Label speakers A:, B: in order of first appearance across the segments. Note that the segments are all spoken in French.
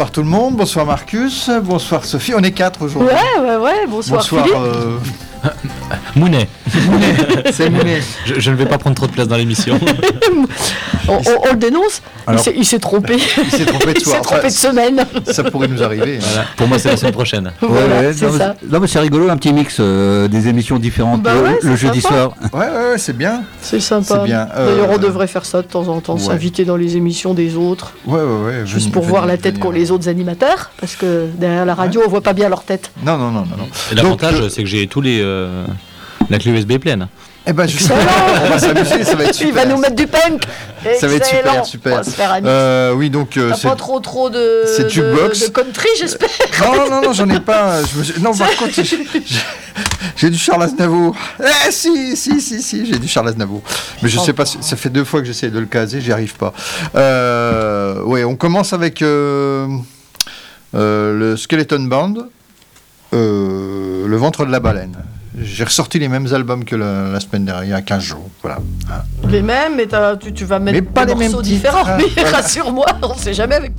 A: bonsoir tout le monde, bonsoir Marcus, bonsoir Sophie. On est quatre aujourd'hui.
B: Ouais, ouais, ouais, bonsoir,
A: bonsoir
B: Philippe.
A: euh,
C: Mounet.
A: c'est Mounet.
C: Je, je ne vais pas prendre trop de place dans l'émission.
B: On, on- on le dénonce Il
A: Alors-
B: s'est- Il s'est trompé.
A: Il s'est trompé de
B: Il
A: soir.
B: s'est trompé de semaine.
A: Ça pourrait nous arriver.
C: Voilà. Pour moi, c'est la semaine prochaine.
B: voilà,
D: ouais,
B: c'est
D: non, mais-
B: ça.
D: non, mais c'est rigolo, un petit mix euh, des émissions différentes
B: Bah
D: euh,
B: ouais,
D: le jeudi
B: sympa.
D: soir.
A: Ouais, ouais, c'est bien.
B: C'est sympa.
A: Bien, euh,
B: D'ailleurs, on devrait faire ça de temps en temps,
A: ouais.
B: s'inviter dans les émissions des autres,
A: Ouais, ouais, ouais.
B: juste
A: venez-
B: pour voir la tête qu'ont les autres animateurs, parce que derrière la radio, on voit pas bien leur tête.
A: Non, non, non, non. non.
C: Et L'avantage, c'est que j'ai tous les. euh, la clé USB pleine.
A: Eh ben, justement, on va s'amuser, ça va être super.
B: Il va nous mettre du punk.
A: Ça va être super, super.
B: On va se faire un
A: Euh, oui, donc. euh, c'est-
B: pas trop trop de,
A: c'est
B: de,
A: jukebox.
B: de country, j'espère.
A: Non, non, non, j'en ai pas. Je me Non, par contre, j'ai- du Charles Aznavour. Eh, si, si, si, si, j'ai du Charles Aznavour. Mais je sais pas, ça fait deux fois que j'essaie de le caser, j'y arrive pas. Euh, ouais, on commence avec euh, euh, le Skeleton Band, euh, Le ventre de la baleine. J'ai ressorti les mêmes albums que la, la semaine dernière, il y a 15 jours. Voilà.
B: Les mêmes, mais tu, tu vas mettre
A: Mais pas
B: des
A: les
B: morceaux différents.
A: hein.
B: Mais
A: Voilà.
B: rassure-moi, on sait jamais avec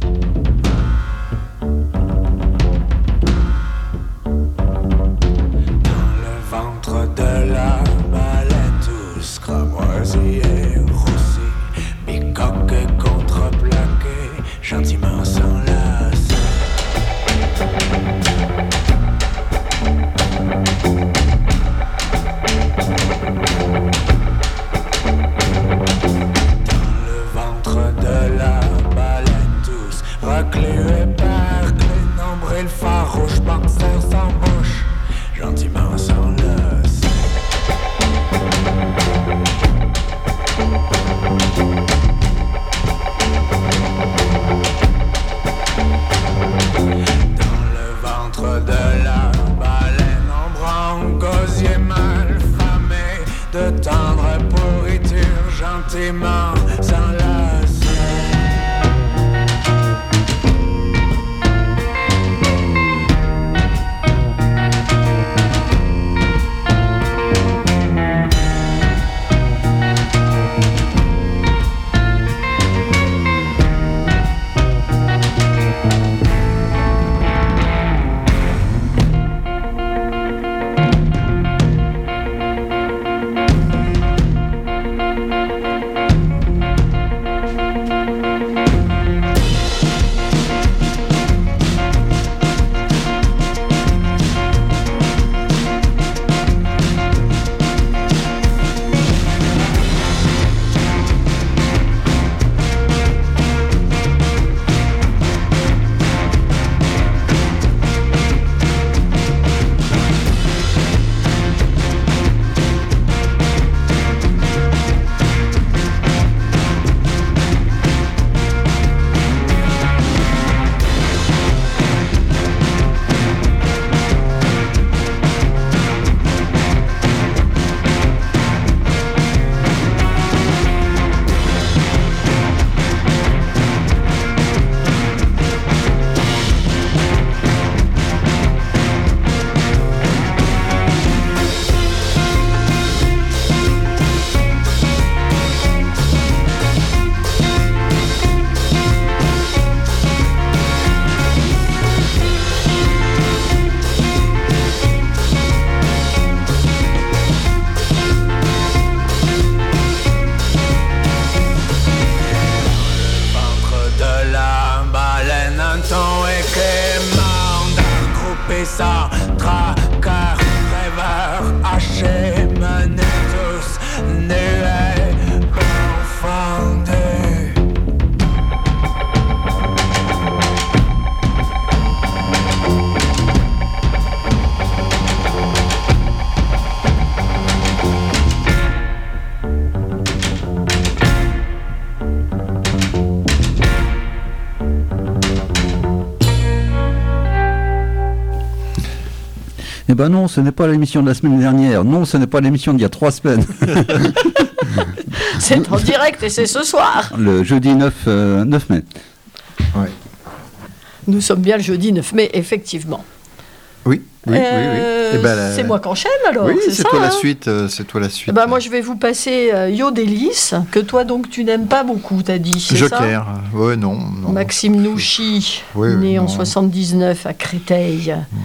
D: Eh ben non, ce n'est pas l'émission de la semaine dernière. Non, ce n'est pas l'émission d'il y a trois semaines.
B: C'est en direct et c'est ce soir.
D: Le jeudi 9, euh, 9 mai.
B: Nous sommes bien le jeudi 9 mai, effectivement.
A: Oui, oui, oui, oui.
E: Euh,
A: Eh ben, la-
E: C'est moi qu'enchaîne alors.
A: Oui,
E: c'est
A: c'est
E: ça,
A: toi la
E: hein
A: suite. euh, c'est toi la suite.
E: Eh ben, moi, je vais vous passer euh, Yo Délice, que toi, donc, tu n'aimes pas beaucoup, t'as dit. c'est ça
A: Joker. Ouais, non, non.
E: Maxime Nouchy,
A: Oui,
E: né en
A: non.
E: 79 à Créteil.
A: Non.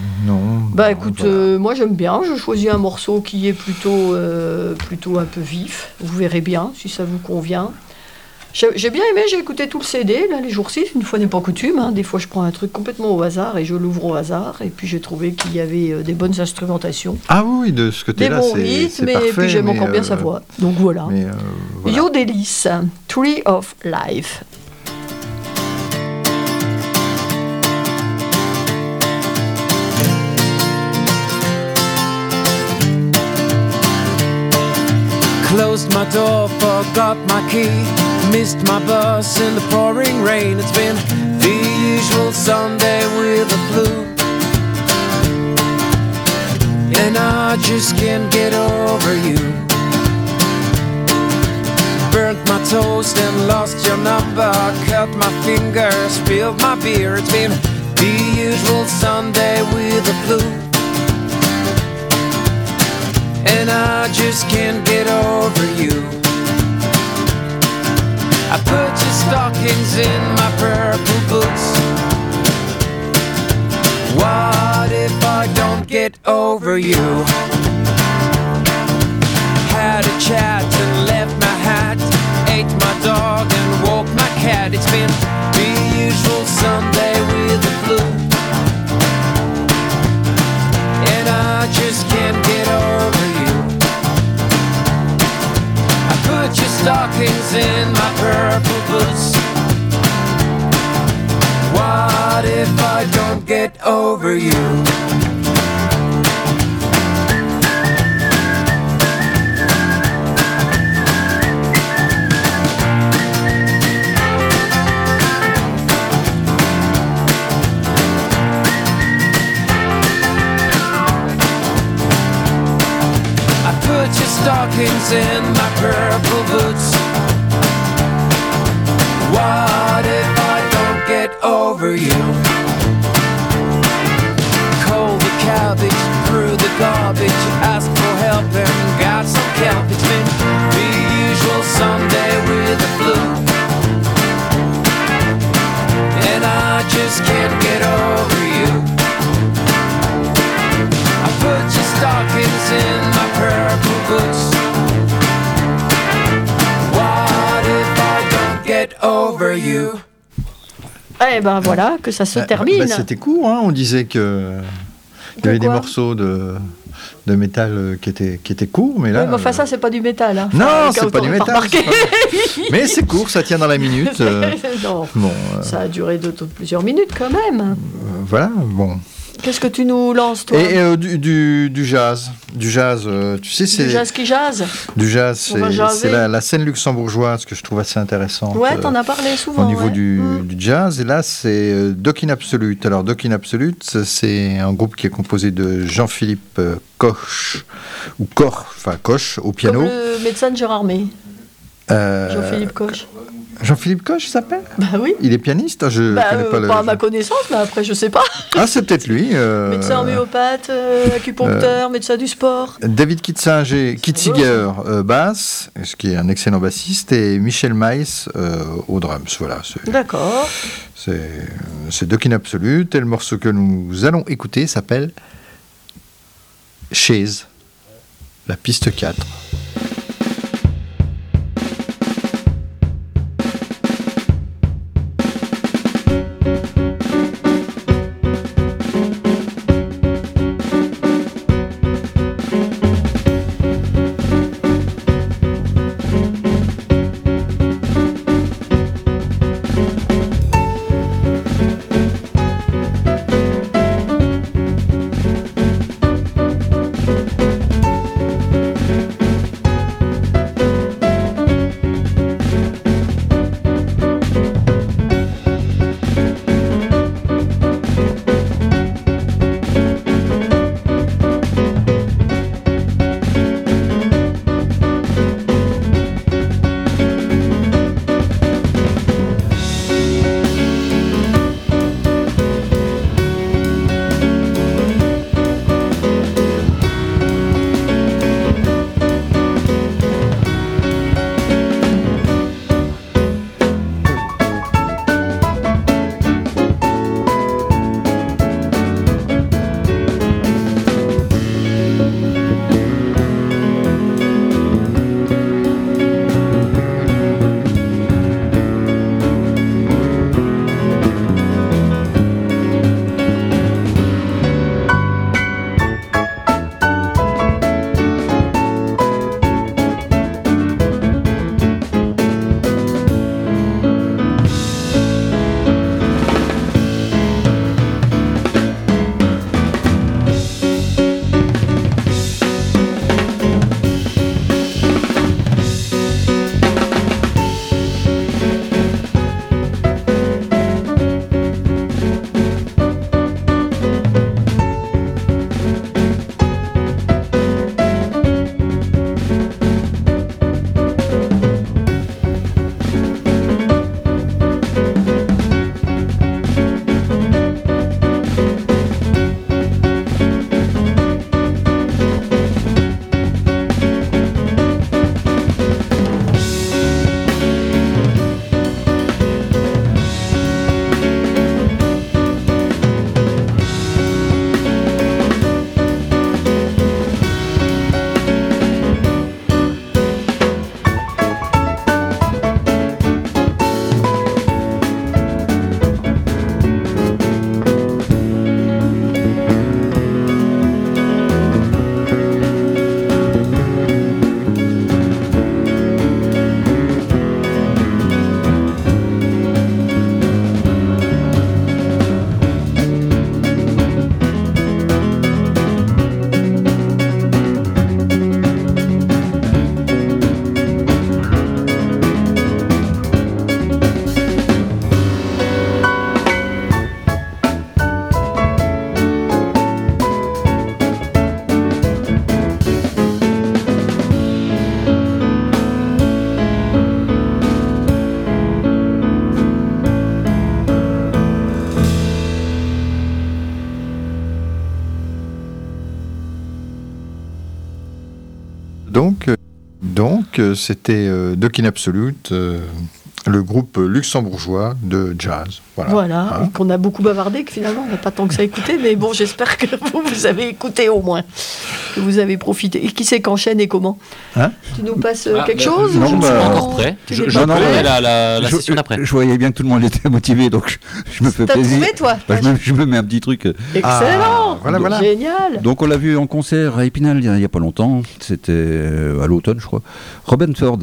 E: Bah
A: non,
E: écoute,
A: voilà.
E: euh, moi j'aime bien, je choisis un morceau qui est plutôt, euh, plutôt un peu vif. Vous verrez bien si ça vous convient. J'ai bien aimé, j'ai écouté tout le CD, là, les jours-ci, une fois n'est pas coutume. hein. Des fois je prends un truc complètement au hasard et je l'ouvre au hasard. Et puis j'ai trouvé qu'il y avait euh, des bonnes instrumentations,
A: Ah oui, de ce
E: des
A: côté-là,
E: bons
A: c'est
E: rythmes,
A: c'est
E: et
A: parfait.
E: puis j'aime encore bien
A: euh,
E: sa voix. Donc voilà.
A: Mais euh, voilà.
E: Yo Délice, Tree of Life.
F: Closed my door, forgot my key. Missed my bus in the pouring rain. It's been the usual Sunday with the flu. And I just can't get over you. Burnt my toast and lost your number. Cut my finger, spilled my beer. It's been the usual Sunday with the flu. And I just can't get over you. I put your stockings in my purple boots. What if I don't get over you? Get over you? I put your stockings in
E: Eh ben voilà, que ça se
A: Ah,
E: termine.
A: bah, C'était court, hein, on disait que il y avait des morceaux de, de métal euh, qui étaient, qui étaient courts, mais là.
E: Oui, mais enfin,
A: euh,
E: ça, c'est pas du métal. hein.
A: Non,
E: Enfin,
A: c'est
E: quand
A: pas du métal. Mais c'est court, ça tient dans la minute. euh,
E: non,
A: bon, euh,
E: ça a duré de, de plusieurs minutes quand même.
A: euh, voilà, bon.
E: Qu'est-ce que tu nous lances, toi
A: Et euh, du, du, du jazz, du jazz, euh, tu sais, c'est
E: Du jazz qui jazz
A: du jazz, c'est la, la scène luxembourgeoise que je trouve assez intéressante.
E: Ouais,
A: euh,
E: t'en as parlé souvent.
A: au niveau
E: ouais.
A: du,
E: Mm.
A: du jazz. Et là, c'est euh, Doc in Absolute. Alors, Doc in Absolute, c'est un groupe qui est composé de Jean-Philippe Koch, ou Koch, enfin Koch, au piano.
E: Comme le médecin de Gérard May,
A: Euh,
E: Jean-Philippe Koch.
A: Jean-Philippe Koch, il s'appelle?
E: Bah oui.
A: Il est pianiste Je
E: Bah,
A: connais
E: euh,
A: pas le.
E: pas à ma connaissance, mais après, je sais pas.
A: Ah, c'est peut-être lui. euh,
E: Médecin homéopathe, euh, acupuncteur, médecin du sport.
A: David Kitzinger, Kitziger euh, basse, ce qui est un excellent bassiste, et Michel Maïs euh, au drums. Voilà,
E: D'accord.
A: c'est in Absolute. Et le morceau que nous allons écouter s'appelle Chaise, la piste 4. Donc c'était euh, Duck in Absolute, euh, le groupe luxembourgeois de jazz. Voilà.
E: Voilà,
A: Hein
E: qu'on a beaucoup bavardé, que finalement on n'a pas tant que ça écouté, mais bon, j'espère que vous, vous avez écouté au moins, que vous avez profité. Et qui c'est qu'enchaîne et comment
D: Hein
E: Tu nous passes euh,
C: Ah,
E: quelque
C: bah,
E: chose
D: non,
C: Je suis
D: bah,
C: pas
E: ou-
C: encore prêt. Je, je
D: non, ouais.
C: la, la, la
D: je,
C: session d'après.
D: je voyais bien que tout le monde était motivé, donc je, je me fais plaisir.
E: trouvé toi
D: Bah, je, me, je me mets un petit truc.
E: Excellent
A: Ah, voilà, voilà.
E: Génial
D: Donc on l'a vu en concert à Épinal il y a- il y a pas longtemps. C'était euh, à l'automne, je crois. Robin Ford.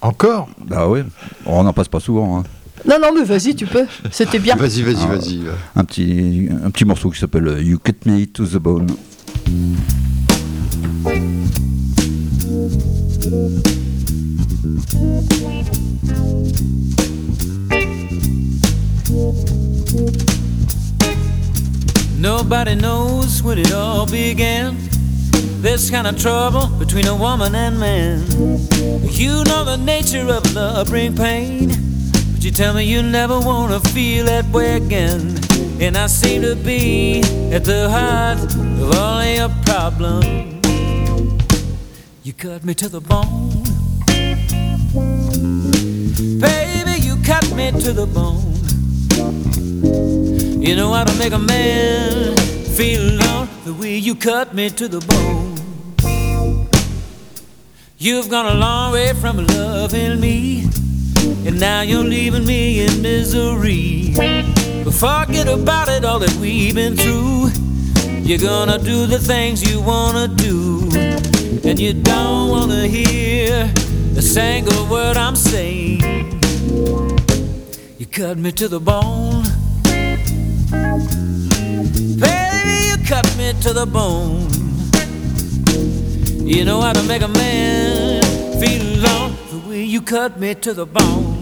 A: Encore?
D: Bah ouais, on n'en passe pas souvent. hein.
E: Non, non, mais vas-y, tu peux, c'était bien.
A: Vas-y, vas-y,
D: Ah.
A: vas-y.
D: Un, petit, un petit morceau qui s'appelle euh, You Cut Me to the Bone.
G: Nobody knows when it all began. This kind of trouble between a woman and man. You know the nature of love bring pain. But you tell me you never wanna feel that way again. And I seem to be at the heart of all your problems. You cut me to the bone. Baby, you cut me to the bone. You know how to make a man feel on the way you cut me to the bone. You've gone a long way from loving me, and now you're leaving me in misery. Forget about it, all that we've been through. You're gonna do the things you wanna do, and you don't wanna hear a single word I'm saying. You cut me to the bone. Baby, you cut me to the bone. You know how to make a man feel on the way you cut me to the bone.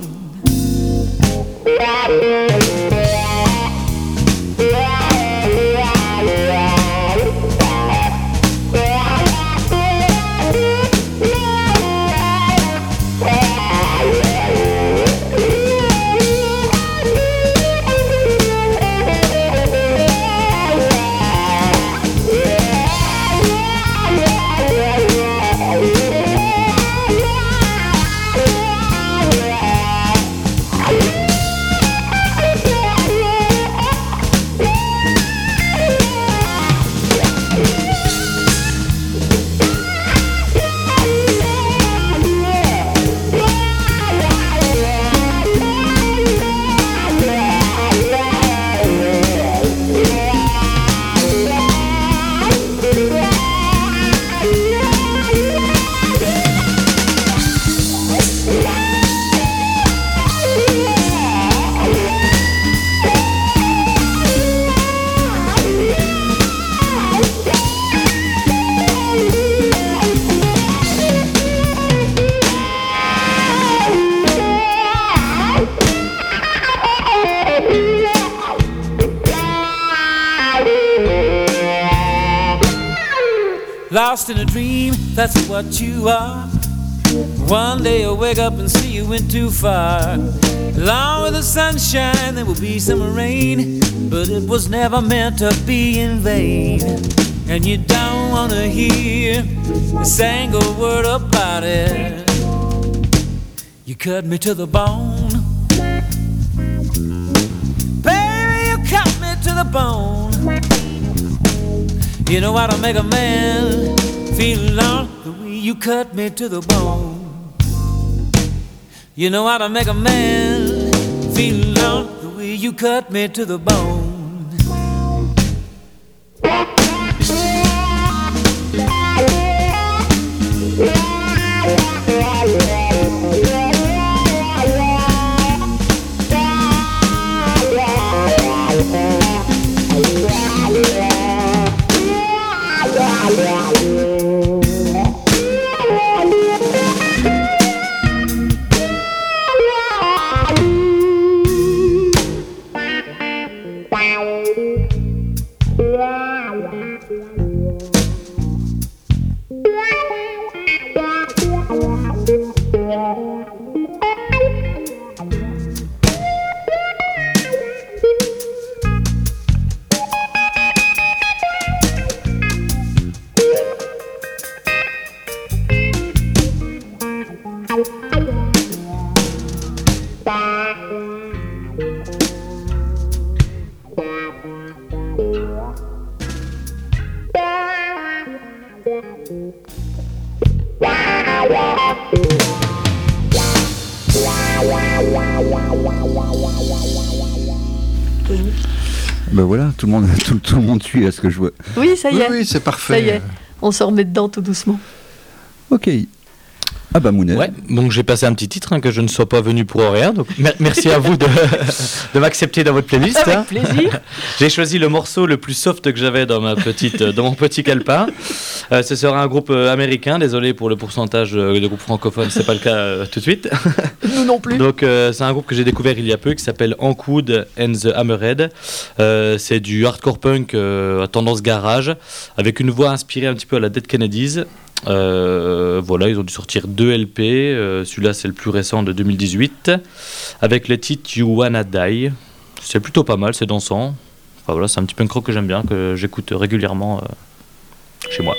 G: Lost in a dream, that's what you are. One day you'll wake up and see you went too far. Along with the sunshine, there will be some rain, but it was never meant to be in vain. And you don't want to hear a single word about it. You cut me to the bone. Baby, you cut me to the bone. You know how to make a man feel loved the way you cut me to the bone. You know how to make a man feel loved the way you cut me to the bone.
E: Yeah.
D: Ben voilà, tout le monde, tout, tout le monde suit à ce que je vois.
E: Oui, ça y
A: Oui,
E: est.
A: oui, c'est parfait.
E: Ça y est. On se remet dedans tout doucement.
D: Ok. Ah bah Mounet.
H: Ouais, donc j'ai passé un petit titre hein, que je ne sois pas venu pour rien. Donc mer- merci à vous de, de m'accepter dans votre playlist. hein.
E: Avec plaisir.
H: J'ai choisi le morceau le plus soft que j'avais dans ma petite, dans mon petit calepin. Euh, ce sera un groupe euh, américain. Désolé pour le pourcentage euh, de groupes francophones, c'est pas le cas euh, tout de suite.
E: Nous non plus.
H: Donc euh, c'est un groupe que j'ai découvert il y a peu qui s'appelle Ancoud and the Hammerhead. Euh, c'est du hardcore punk euh, à tendance garage avec une voix inspirée un petit peu à la Dead Kennedys. Euh, voilà, ils ont dû sortir deux LP. euh, Celui-là c'est le plus récent de 2018 avec le titre You Wanna Die. C'est plutôt pas mal, c'est dansant. Voilà, c'est un petit punk rock que j'aime bien, que j'écoute régulièrement euh, chez moi.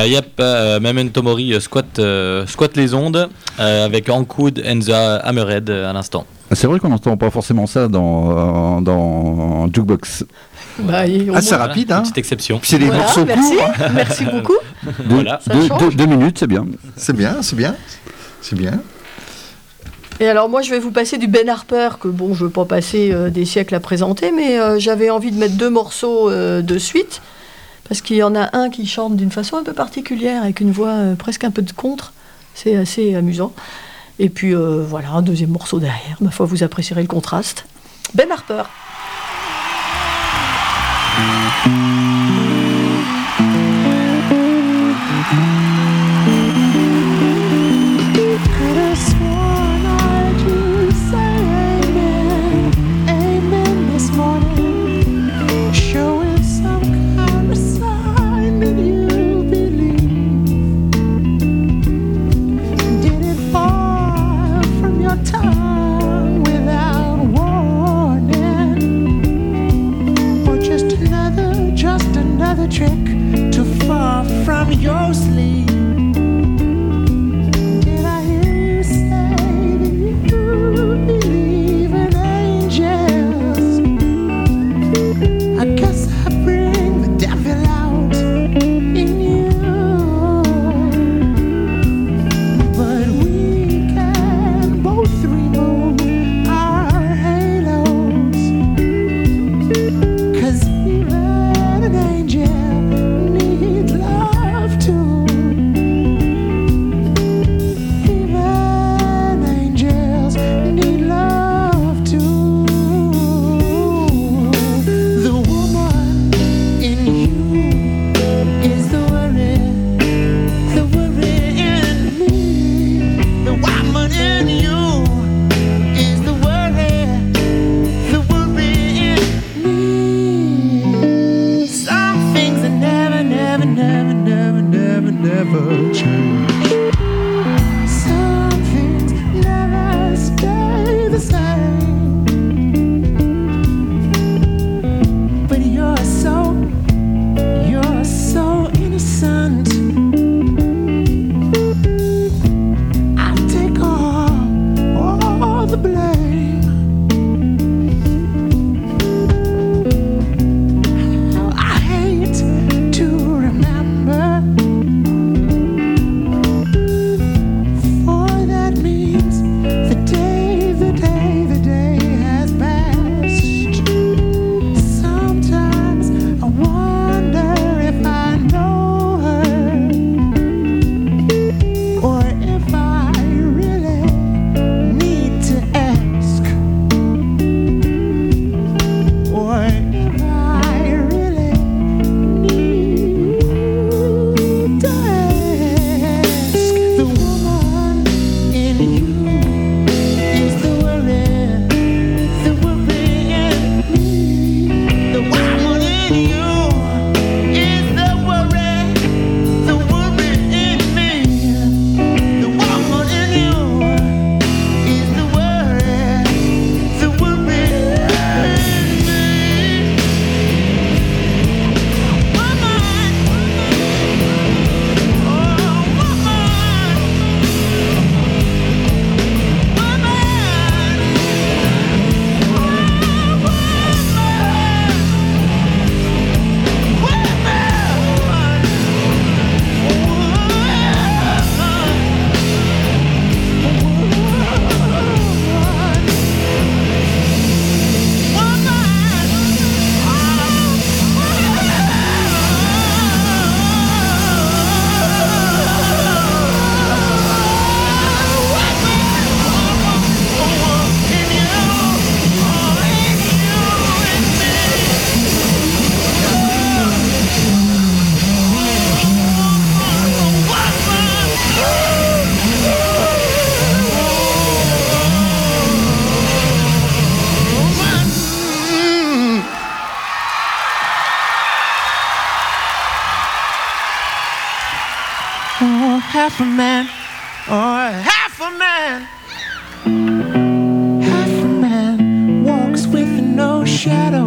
H: Euh, yep, euh, Memento Mori euh, squat, euh, squat les ondes euh, avec Ancoud and the Hammerhead euh, à l'instant.
D: C'est vrai qu'on n'entend pas forcément ça dans, euh, dans Jukebox.
E: Bah, et au
A: Ah, c'est
E: moins-
A: rapide, hein
H: Petite exception.
A: Puis c'est des
E: Voilà,
A: morceaux
E: merci.
A: courts.
E: Merci beaucoup.
D: Deux,
H: Voilà.
D: Deux- deux- deux minutes, c'est bien.
A: C'est bien, c'est bien. C'est bien.
E: Et alors moi je vais vous passer du Ben Harper que bon je veux pas passer euh, des siècles à présenter mais euh, j'avais envie de mettre deux morceaux euh, de suite parce qu'il y en a un qui chante d'une façon un peu particulière avec une voix euh, presque un peu de contre. C'est assez amusant. Et puis euh, voilà un deuxième morceau derrière. Ma foi vous apprécierez le contraste. Ben Harper
H: half a man, or half a man. Half a man walks with no shadow.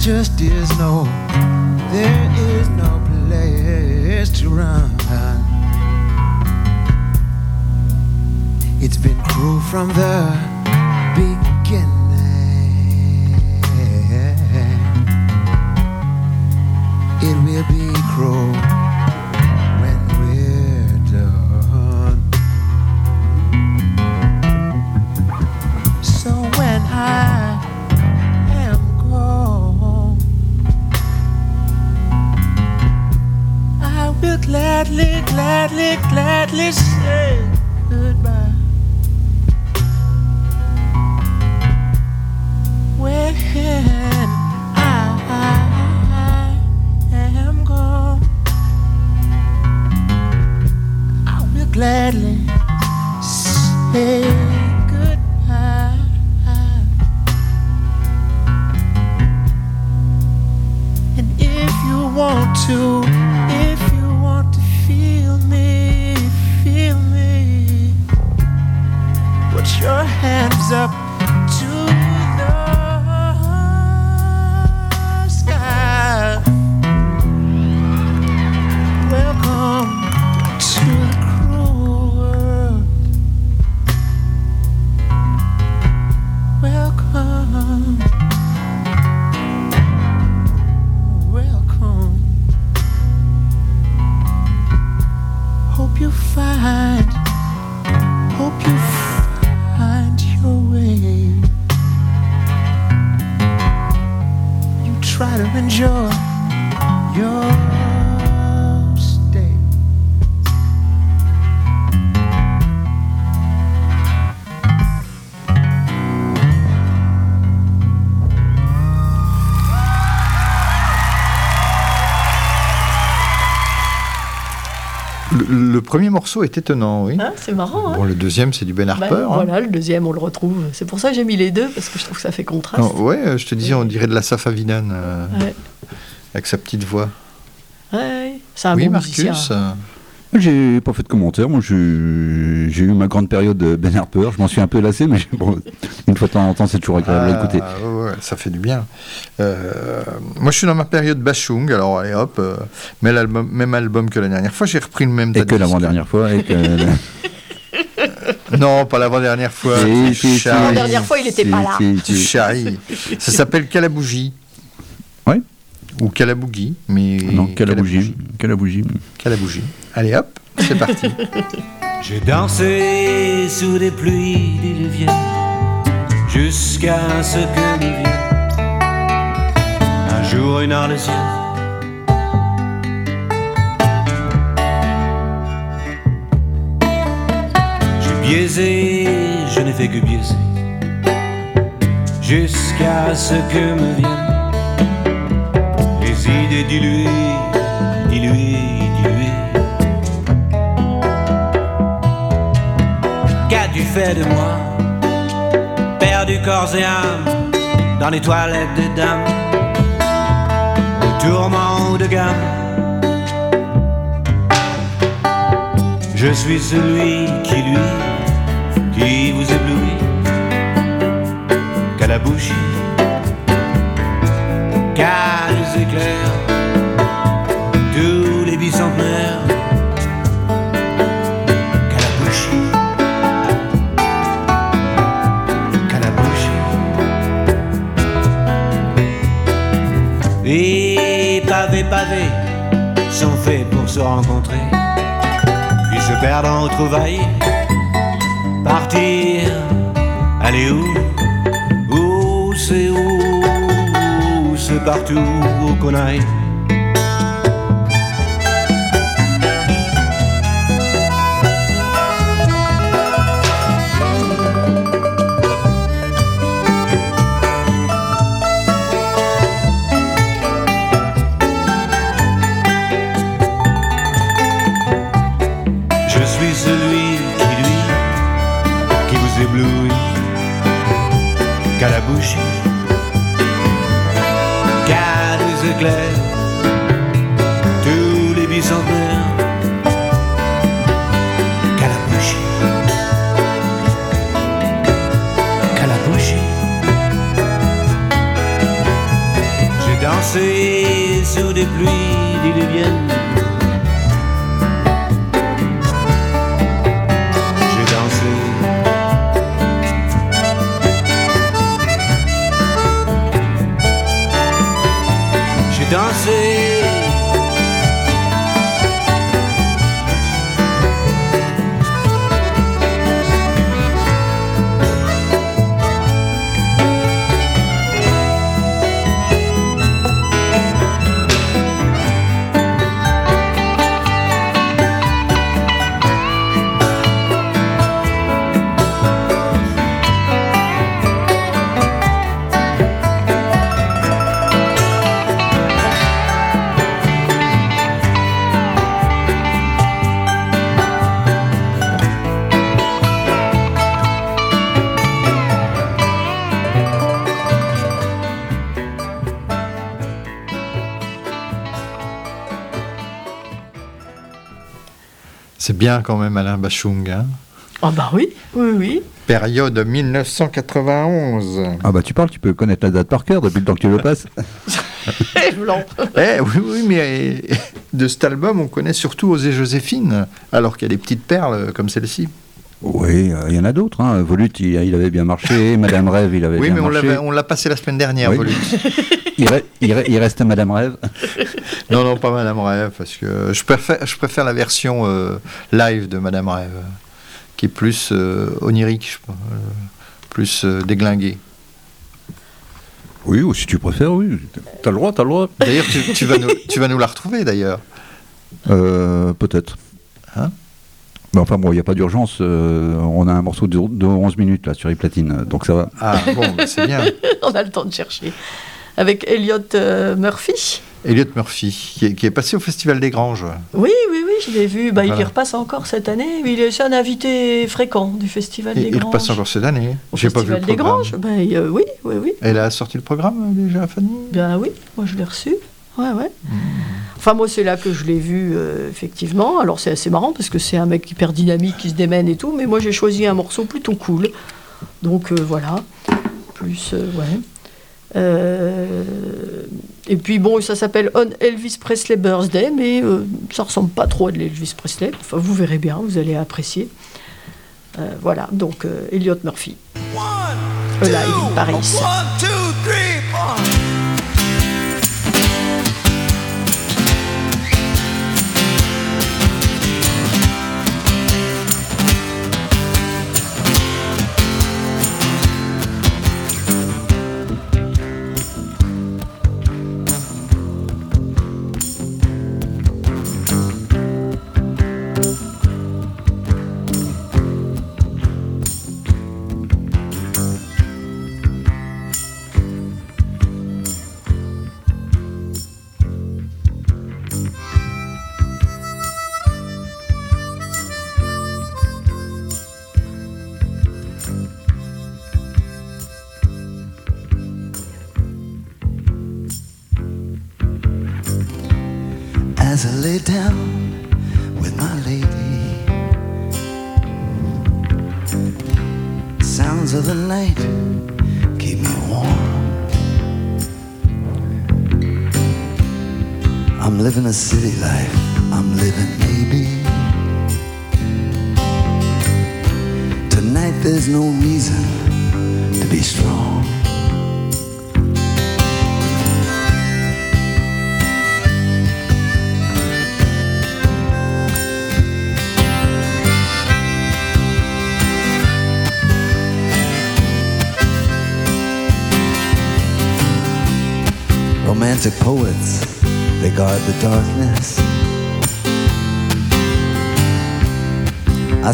H: Just is no, there is no place to run. It's been cruel from the beginning. It will be cruel I gladly, gladly, gladly say goodbye. When I am gone, I will gladly
A: premier morceau est étonnant, oui.
E: Hein, c'est marrant. Hein
A: Bon, le deuxième, c'est du Ben Harper.
E: Bah,
A: hein.
E: Voilà, le deuxième, on le retrouve. C'est pour ça que j'ai mis les deux, parce que je trouve que ça fait contraste.
A: Euh, je te disais, on dirait de la Safavidan euh,
E: Ouais.
A: avec sa petite voix.
E: Ouais, c'est un
A: oui,
E: bon
A: Marcus.
E: musicien.
D: J'ai pas fait de commentaires. Moi, j'ai eu ma grande période de Ben Harper. Je m'en suis un peu lassé, mais bon, une fois de temps en temps, c'est toujours agréable à écouter.
A: Ah, ouais, ça fait du bien. Euh, moi, je suis dans ma période Bachung, alors allez hop, euh, même, album, même album que la dernière fois, j'ai repris le même
D: Et que l'avant-dernière fois. Et que...
A: Non, pas l'avant-dernière fois.
D: Si,
A: tu
D: si, si.
A: charries.
E: La dernière fois, il était
D: Si,
E: pas là.
A: Tu charries. Ça s'appelle Calabougie.
D: Ouais.
A: Ou Calabougie, mais...
D: Non, Calabougie. Calabougie.
A: Calabougie. Allez hop, c'est parti.
G: J'ai dansé sous des pluies diluviennes jusqu'à ce que me vienne un jour une arlésienne. J'ai biaisé, je n'ai fait que biaiser jusqu'à ce que me viennent les idées diluées, fait de moi Perdu corps et âme dans les toilettes des dames, de tourment ou de gamme. Je suis celui qui lui, qui vous éblouit, qu'à la bougie, qu'à les éclairs, pavés, sont faits pour se rencontrer, puis se perdre en trouvailles, partir, aller où? Où c'est où C'est partout où qu'on aille? Qu'à
A: bien quand même Alain Bachung. hein.
E: Ah bah oui, oui, oui.
A: Période 1991.
D: Ah bah tu parles, tu peux connaître la date par cœur depuis le temps que tu le passes.
A: Eh oui, oui, mais euh, de cet album, on connaît surtout Osée Joséphine, alors qu'il y a des petites perles comme celle-ci.
D: Oui, euh, il y en a d'autres. Hein. Volute, il, il avait bien marché. Madame Rêve, il avait
A: Oui,
D: bien
A: mais on
D: marché.
A: l'avait- on l'a passé la semaine dernière,
D: Oui.
A: Volute.
D: Il, re- il re- il reste Madame Rêve.
A: Non, non, pas Madame Rêve, parce que je préfère, je préfère la version euh, live de Madame Rêve, qui est plus euh, onirique, je pense, euh, plus euh, déglinguée.
D: Oui, ou si tu préfères, oui. T'as le droit, t'as le droit.
A: D'ailleurs, tu, tu vas nous, tu vas nous la retrouver, d'ailleurs.
D: Euh, Peut-être.
A: Hein?
D: Mais enfin bon, il n'y a pas d'urgence. euh, on a un morceau de, de 11 minutes là sur les platines, donc ça va.
A: Ah, bon, bah, c'est bien.
E: On a le temps de chercher. Avec Elliot euh, Murphy.
A: Elliot Murphy, qui est, qui est passé au Festival des Granges.
E: Oui, oui, oui, je l'ai vu. Bah, Il y repasse encore cette année. Il est un invité fréquent du Festival
A: Et
E: des
A: il
E: Granges.
A: repasse encore cette année. J'ai pas vu le
E: Festival des
A: programme.
E: Granges bah, euh, Oui, oui, oui.
A: Elle a sorti le programme euh, déjà, Fanny?
E: Ben oui, moi je l'ai reçu. Ouais, ouais.
A: Hmm.
E: Enfin, moi, c'est là que je l'ai vu, euh, effectivement. Alors, c'est assez marrant parce que c'est un mec hyper dynamique qui se démène et tout. Mais moi, j'ai choisi un morceau plutôt cool. Donc, euh, voilà. Plus, ouais. Euh, et puis, bon, ça s'appelle On Elvis Presley Birthday, mais euh, ça ressemble pas trop à de l'Elvis Presley. Enfin, vous verrez bien, vous allez apprécier. Euh, voilà, donc Elliot Murphy. Paris.
G: One, two,
I: city life.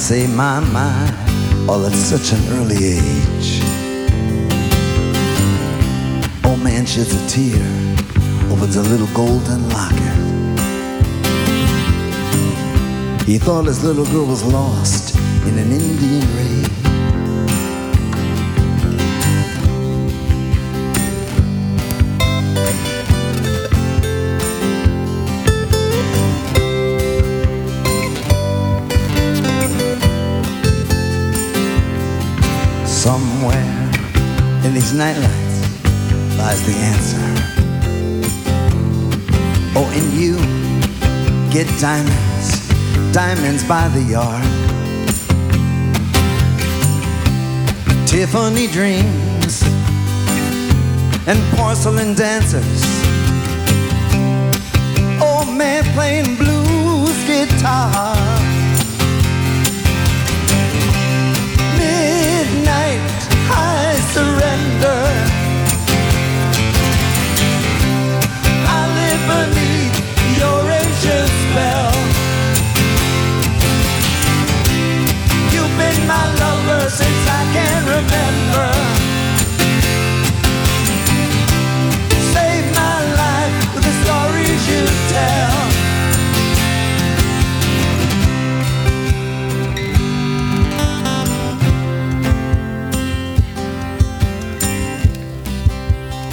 I: Say, my, my, oh, all at such an early age. Old man sheds a tear, opens a little golden locket. He thought his little girl was lost in an Indian raid. The answer. Oh, and you get diamonds, diamonds by the yard. Tiffany dreams and porcelain dancers. Old man playing blues guitar. midnight I surrender.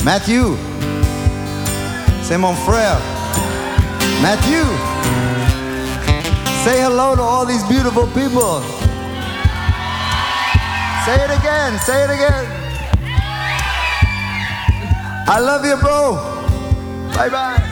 I: Matthew, c'est mon frère. Matthew, say hello to all these beautiful people. Say it again, say it again. I love you, bro. Bye bye.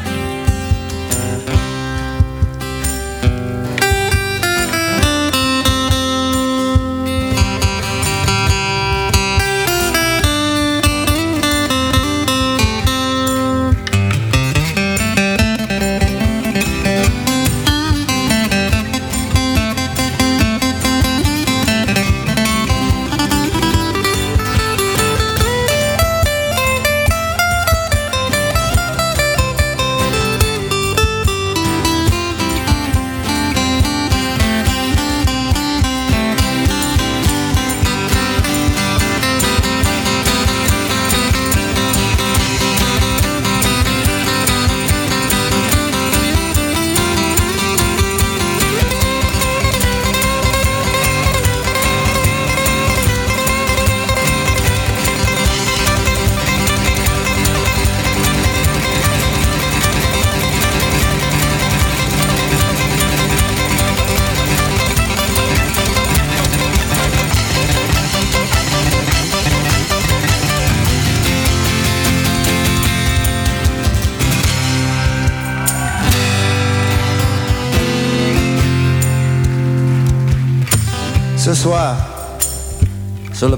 I: Sur le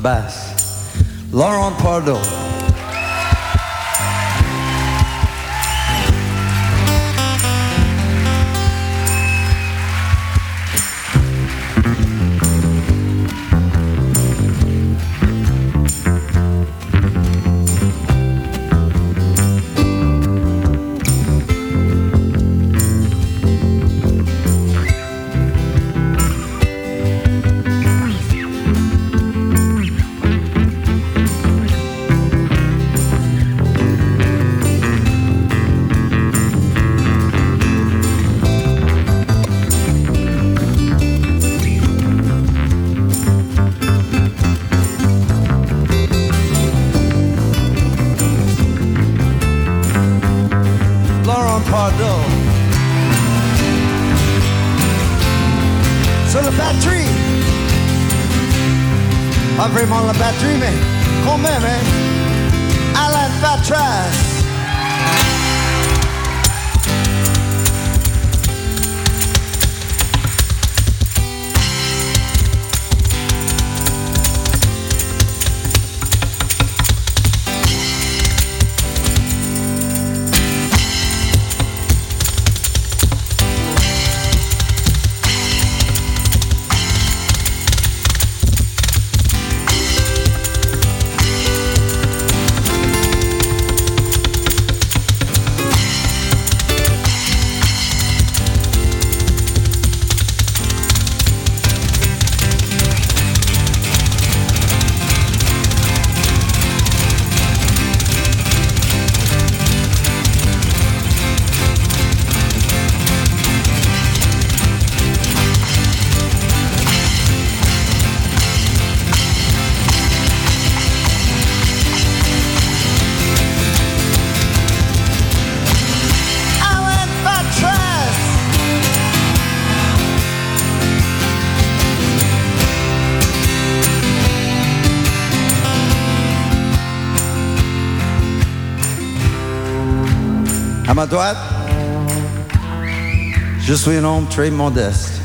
I: je suis un homme très modeste.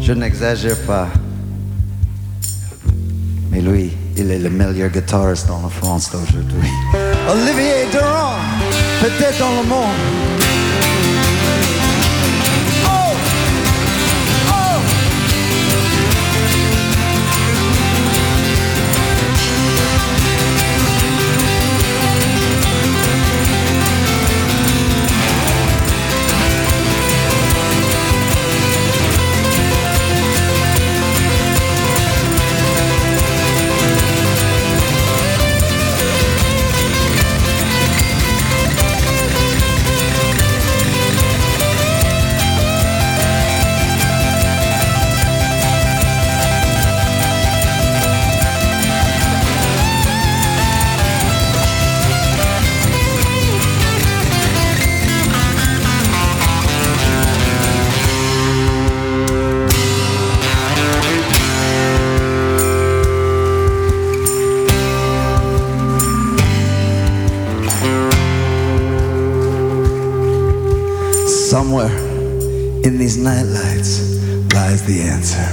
I: Je n'exagère pas. Mais lui, il est le meilleur guitariste dans la France d'aujourd'hui. Olivier Durand, peut-être dans le monde. The answer.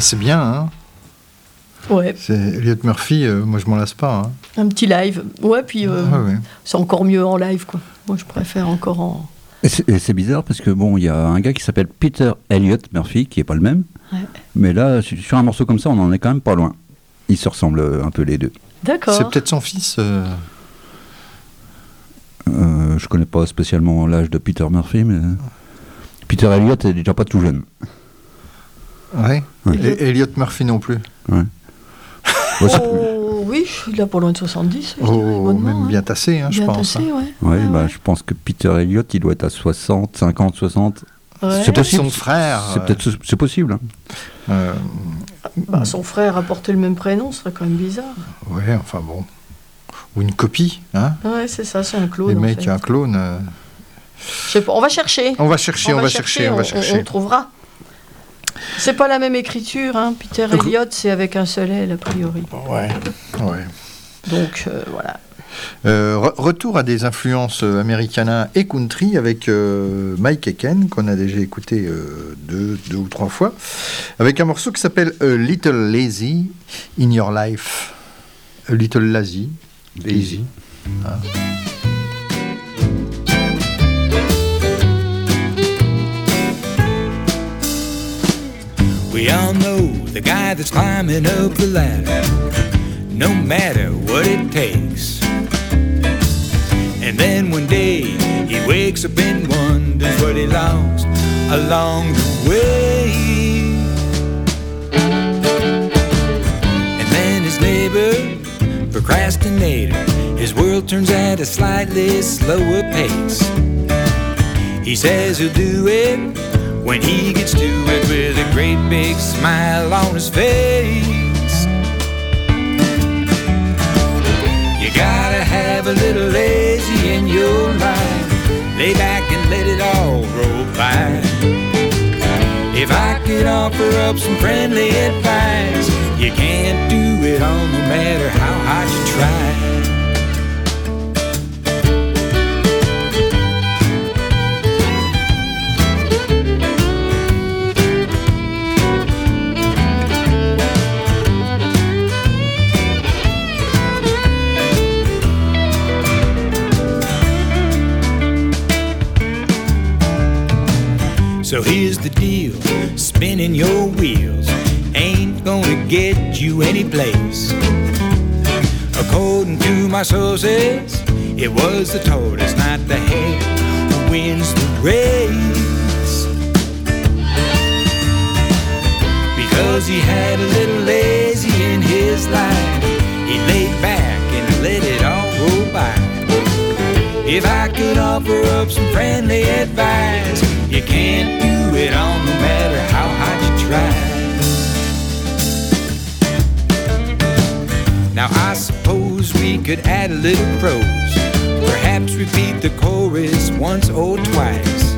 A: C'est bien, hein.
E: Ouais,
A: C'est Elliot Murphy, euh, moi je m'en lasse pas. hein.
E: un petit live. Ouais, puis euh,
A: Ah ouais.
E: c'est encore mieux en live, quoi. Moi, je préfère encore en.
D: Et c'est bizarre parce que bon, il y a un gars qui s'appelle Peter Elliott Murphy qui est pas le même.
E: Ouais.
D: Mais là, sur un morceau comme ça, on en est quand même pas loin. Ils se ressemblent euh, un peu les deux.
E: D'accord.
A: C'est peut-être son fils. euh,
D: Euh, je connais pas spécialement l'âge de Peter Murphy, mais Peter Elliott est déjà pas tout jeune.
A: Ouais.
D: Ouais.
A: Et Elliot Murphy non plus.
D: Ouais.
E: Oh, oui, je suis là pour loin de 70. je dirais,
A: Oh,
E: bonnement,
A: même
E: hein.
A: bien tassé, hein, je pense.
E: tassé,
A: hein.
E: ouais.
D: ouais,
E: Ouais,
D: bah,
E: ouais.
D: je pense que Peter Elliott, il doit être à 60, 50, 60.
E: Ouais.
D: C'est possible.
A: Son frère.
D: C'est peut-être c'est possible. hein.
A: euh,
E: Bah, son frère a porté le même prénom, ce serait quand même bizarre.
A: ouais, enfin bon. Ou une copie, hein
E: Ouais, c'est ça, c'est un
A: Les
E: clone. en
A: mecs,
E: fait.
A: un clone. euh.
E: Je sais pas, on va chercher.
A: On va chercher, on, va chercher, on va chercher.
E: On, trouvera. C'est pas la même écriture, hein. Peter Elliott, c'est avec un seul L a priori.
A: Ouais, ouais.
E: Donc euh, voilà.
A: Euh, re- retour à des influences euh, americana et country avec euh, Mike Eken, qu'on a déjà écouté euh, deux, deux ou trois fois, avec un morceau qui s'appelle A Little Lazy in Your Life. A Little Lazy. Lazy.
J: We all know the guy that's climbing up the ladder, no matter what it takes. And then one day he wakes up and wonders what he lost along the way. And then his neighbor, procrastinator, his world turns at a slightly slower pace. He says he'll do it when he gets to it with a great big smile on his face. You gotta have a little lazy in your life. Lay back and let it all roll by. If I could offer up some friendly advice, you can't do it all no matter how hard you try. Spinning your wheels ain't gonna get you any place. According to my sources, it was the tortoise, not the hare, who wins the race. Because he had a little lazy in his life, he laid back and let it all roll by. If I could offer up some friendly advice, can't do it all no matter how hard you try. Now I suppose we could add a little prose, perhaps repeat the chorus once or twice.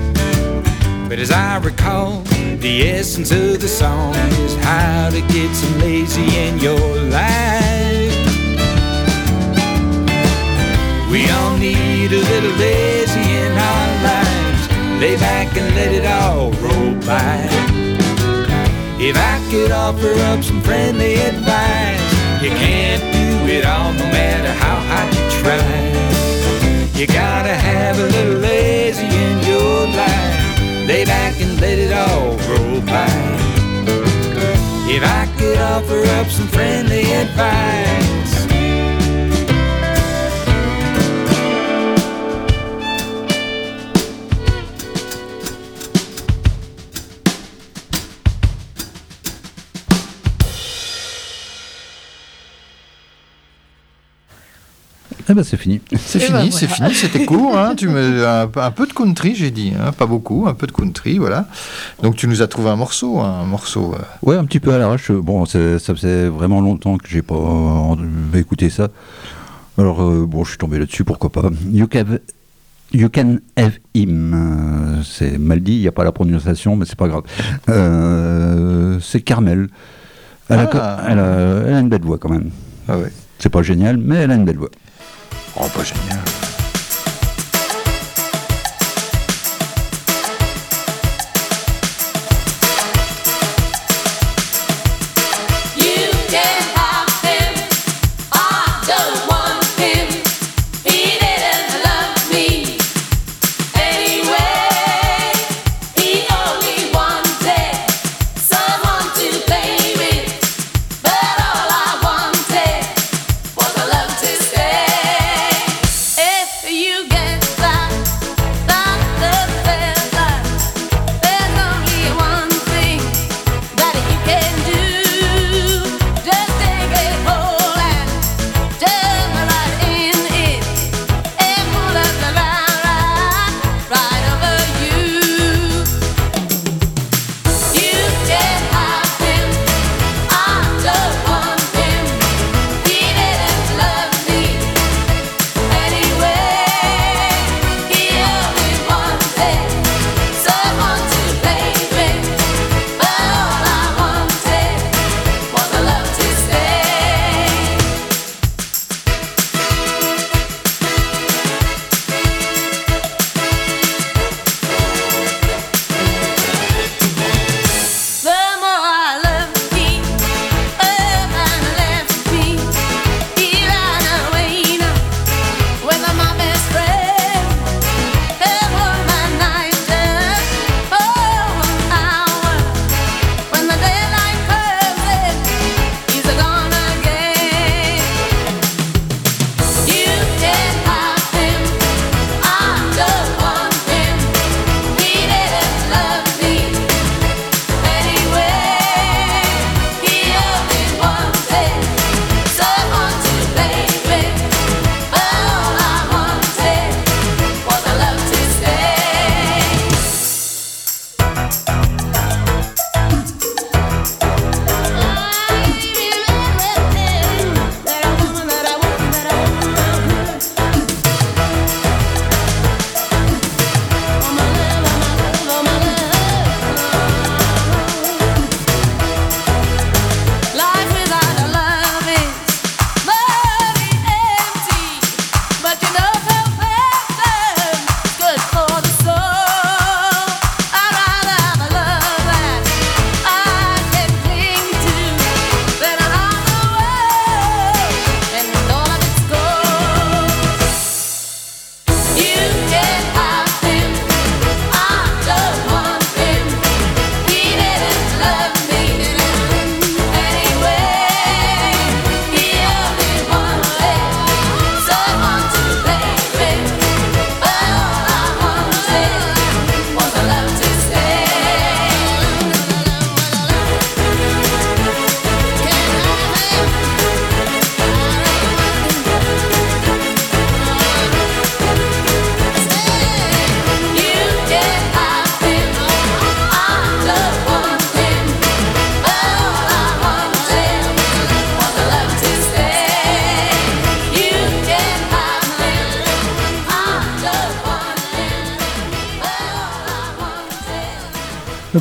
J: But as I recall, the essence of the song is how to get some lazy in your life. We all need a little lazy in our lives. Lay back and let it all roll by. If I could offer up some friendly advice, you can't do it all no matter how hard you try. You gotta have a little lazy in your life. Lay back and let it all roll by. If I could offer up some friendly advice.
D: Eh ben c'est fini.
A: C'est fini,
E: ben
A: c'est
E: voilà.
A: fini, c'était court. Hein, tu me, un, un peu de country, j'ai dit, hein, pas beaucoup, un peu de country, voilà. Donc tu nous as trouvé un morceau, un morceau. euh,
D: Ouais, un petit peu à l'arrache. Bon, c'est- ça faisait vraiment longtemps que j'ai pas euh, écouté ça. Alors, euh, bon, je suis tombé là-dessus, pourquoi pas. You can, you can have him. C'est mal dit, il n'y a pas la prononciation, mais c'est pas grave. Euh, c'est Carmel. Elle, a,
A: Ah.
D: elle, a, elle a une belle voix quand même.
A: Ah ouais.
D: C'est pas génial, mais elle a une belle voix.
A: Oh, pas génial.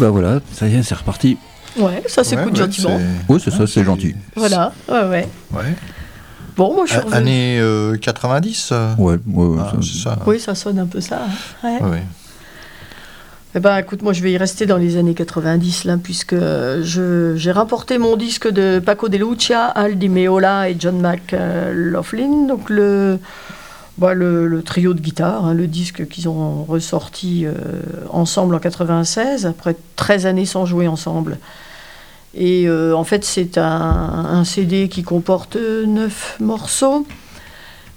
D: Ben voilà, ça y est, c'est reparti.
E: Ouais, ça s'écoute
A: Ouais, ouais,
E: gentiment.
D: Oui, c'est ça, c'est gentil.
E: Voilà, ouais, ouais.
A: Ouais.
E: Bon, moi je suis.
A: Année euh, 90 euh,
D: Ouais, ouais, ouais,
A: ah,
D: ça-
A: c'est ça.
E: Oui, ça sonne un peu ça. hein. Ouais. Eh ben, écoute, moi, je vais y rester dans les années 90, là, puisque je- j'ai rapporté mon disque de Paco de Lucia, Al Di Meola et John McLaughlin, donc le, bah, le, trio de guitare, hein, le disque qu'ils ont ressorti euh, ensemble en 96, après 13 années sans jouer ensemble. Et euh, en fait, c'est un, un CD qui comporte 9 morceaux.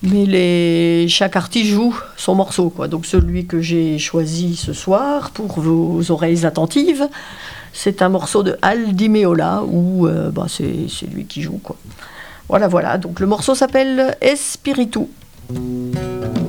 E: Mais les... chaque artiste joue son morceau. Quoi. Donc celui que j'ai choisi ce soir pour vos oreilles attentives, c'est un morceau de Al Di Meola où euh, bah, c'est c'est lui qui joue. Quoi. Voilà, voilà. Donc le morceau s'appelle Espiritu.
K: Espiritu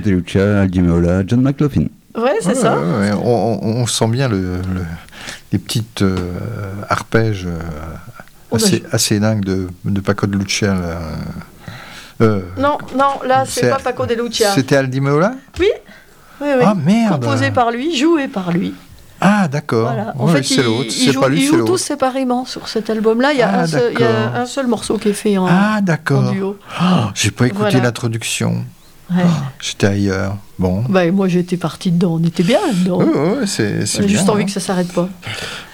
D: De Lucia, Aldi Meola, John McLaughlin.
E: Ouais, c'est
A: Ouais,
E: ça.
A: ouais. On, on- on sent bien le, le- les petites euh, arpèges euh,
E: Oh,
A: assez, assez dingues de, de Paco de Lucia. là. Euh,
E: Non, non, là, c'est pas Paco de Lucia.
A: C'était Aldi Meola?
E: Oui, oui, oui.
A: Ah merde
E: Composé par lui, joué par lui.
A: Ah d'accord.
E: Voilà. En
A: Ouais,
E: fait,
A: c'est
E: ils,
A: l'autre.
E: ils
A: C'est
E: jouent,
A: pas lui,
E: ils
A: c'est
E: jouent
A: l'autre.
E: tous séparément sur cet album-là. Il y, a
A: Ah,
E: un seul- il y a
A: d'accord.
E: un seul morceau qui est fait en,
A: Ah
E: en
A: d'accord.
E: duo.
A: Oh, J'ai pas écouté
E: Voilà. Ouais.
A: J'étais ailleurs. Bon.
E: Bah, moi, j'étais partie dedans. On était bien là-dedans.
A: Ouais, ouais, c'est c'est
E: J'ai juste envie
A: hein.
E: que ça s'arrête pas.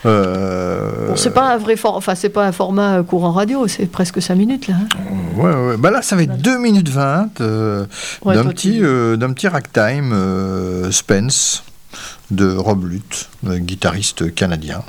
A: Euh,
E: Bon, c'est pas un vrai for- enfin, c'est pas un format courant radio, c'est presque 5 minutes là. hein.
A: Ouais, ouais. Bah là, ça va être 2 minutes 20 euh,
E: Ouais,
A: d'un petit,
E: tu-
A: euh, d'un petit ragtime euh, Spence de Rob Luth, guitariste canadien.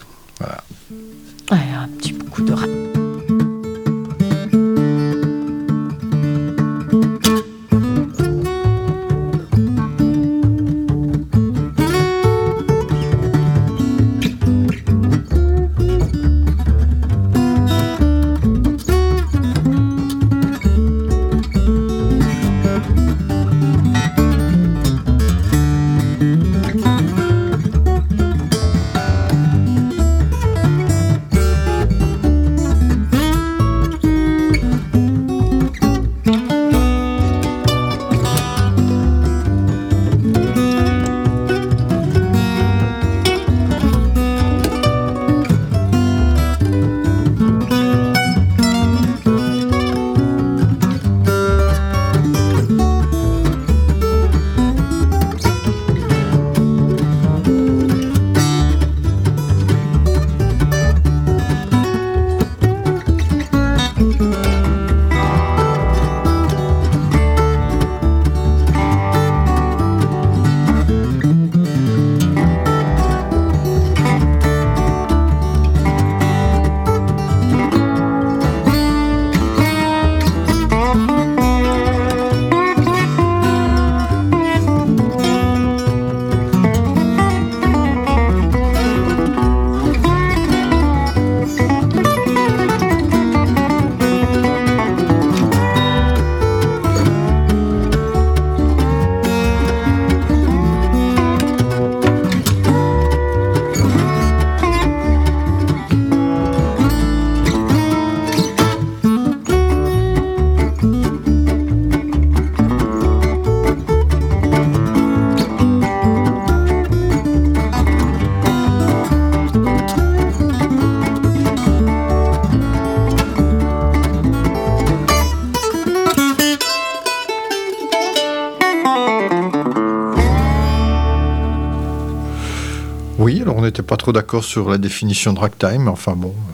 A: Trop d'accord sur la définition de ragtime, enfin bon, euh,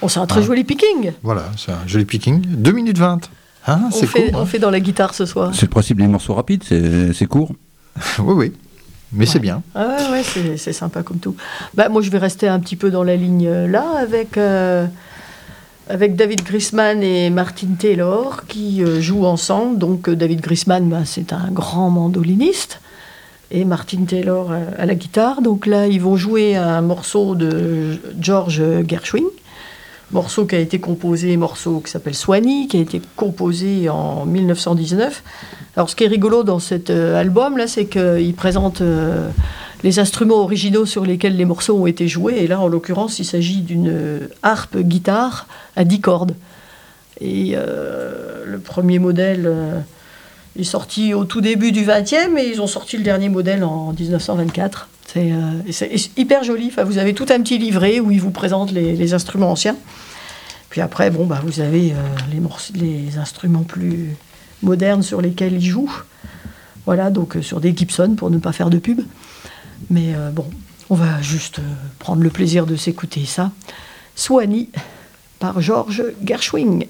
E: Bon, c'est un très
A: Ah.
E: joli picking.
A: voilà, c'est un joli picking. 2 minutes 20. Hein,
E: On
A: c'est
E: fait,
A: court.
E: on
A: hein.
E: fait dans la guitare ce soir.
D: C'est le principe des morceaux rapides, c'est c'est court.
A: Oui, oui. Mais c'est bien.
E: Ah ouais, ouais, c'est, c'est sympa comme tout. Bah, moi, je vais rester un petit peu dans la ligne euh, là avec, euh, avec David Grisman et Martin Taylor qui euh, jouent ensemble. Donc, euh, David Grisman, bah, c'est un grand mandoliniste Martin Taylor euh, à la guitare. Donc là, ils vont jouer un morceau de George Gershwin. Morceau qui a été composé, morceau qui s'appelle Swanee, qui a été composé en 1919. Alors, ce qui est rigolo dans cet euh, album, là, c'est qu'il présente euh, les instruments originaux sur lesquels les morceaux ont été joués. Et là, en l'occurrence, il s'agit d'une harpe guitare à 10 cordes. Et le premier modèle est sorti au tout début du 20e et ils ont sorti le dernier modèle en 1924. C'est euh, c'est hyper joli. Enfin, vous avez tout un petit livret où ils vous présentent les, instruments anciens. Puis après, bon, bah, vous avez euh, les, les instruments plus modernes sur lesquels ils jouent. Voilà, donc euh, sur des Gibson pour ne pas faire de pub. Mais bon, on va juste prendre le plaisir de s'écouter ça. Swanee par George Gershwin.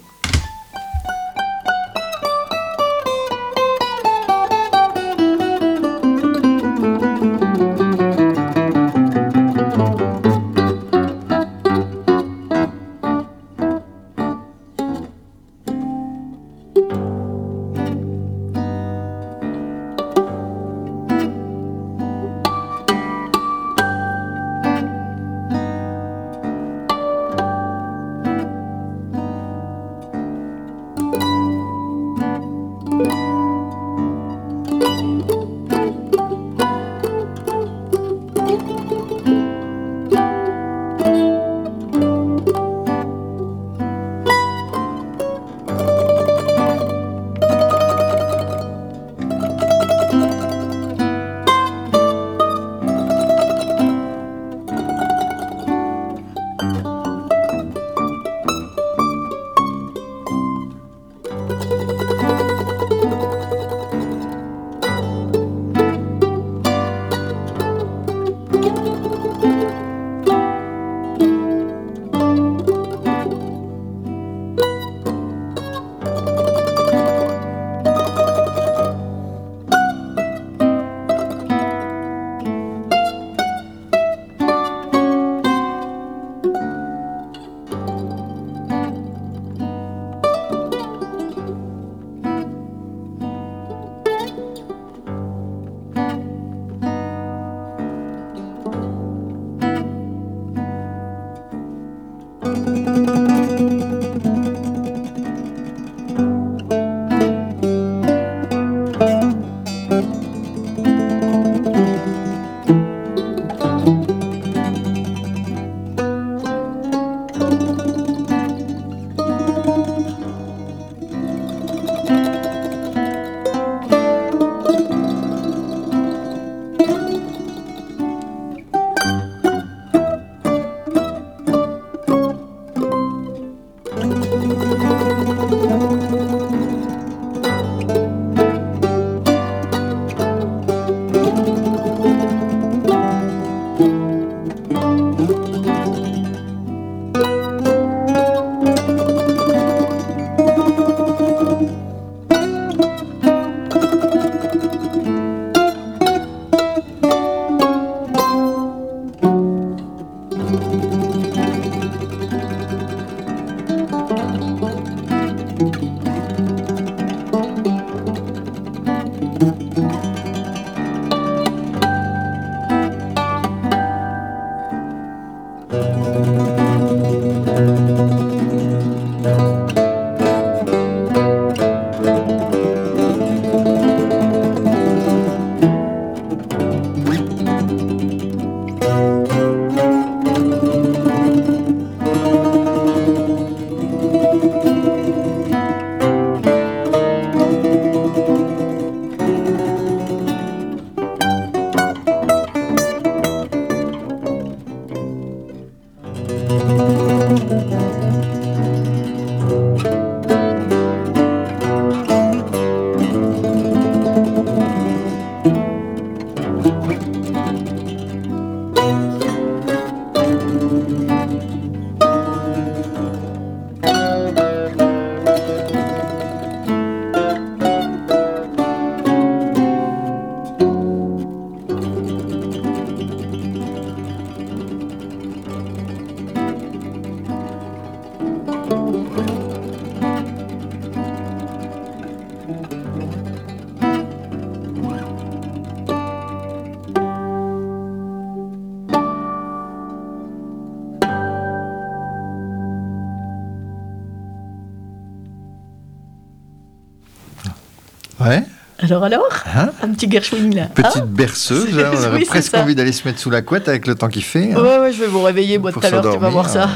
E: Alors, alors
A: Hein
E: Un petit Gershwin, là.
A: Petite
E: Hein
A: berceuse, hein, on aurait
E: Oui, c'est
A: presque envie d'aller se mettre sous la couette avec le temps qu'il fait. hein,
E: Ouais, ouais, je vais vous réveiller, moi, tout à l'heure, tu vas voir ça.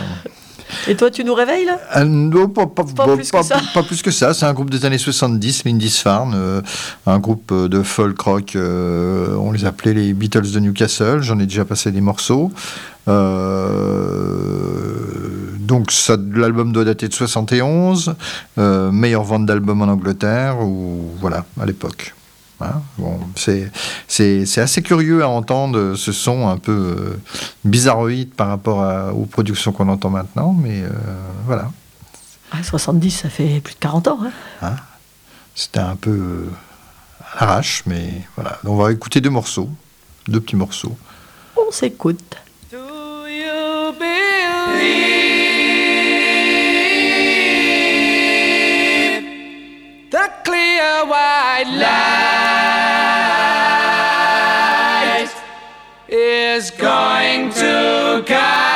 E: Et toi, tu nous réveilles, là?
A: Ah, non, pas, pas-
E: Pas
A: pas-
E: plus que
A: pas-
E: ça.
A: pas plus que ça. C'est un groupe des années 70, Lindisfarne, euh, un groupe euh, de folk rock. euh, on les appelait les Beatles de Newcastle. J'en ai déjà passé des morceaux. Donc l'album doit dater de 71. Euh, meilleure vente d'album en Angleterre, ou voilà, à l'époque. Hein, bon, c'est, c'est, c'est assez curieux à entendre ce son un peu euh, bizarroïde par rapport à- aux productions qu'on entend maintenant, mais euh, voilà.
E: Ah, 70, ça fait plus de 40 ans. Hein
A: C'était un peu euh, à l'arrache, mais voilà. On va écouter deux morceaux, deux petits morceaux.
E: On s'écoute.
F: Do you believe white light is going to guide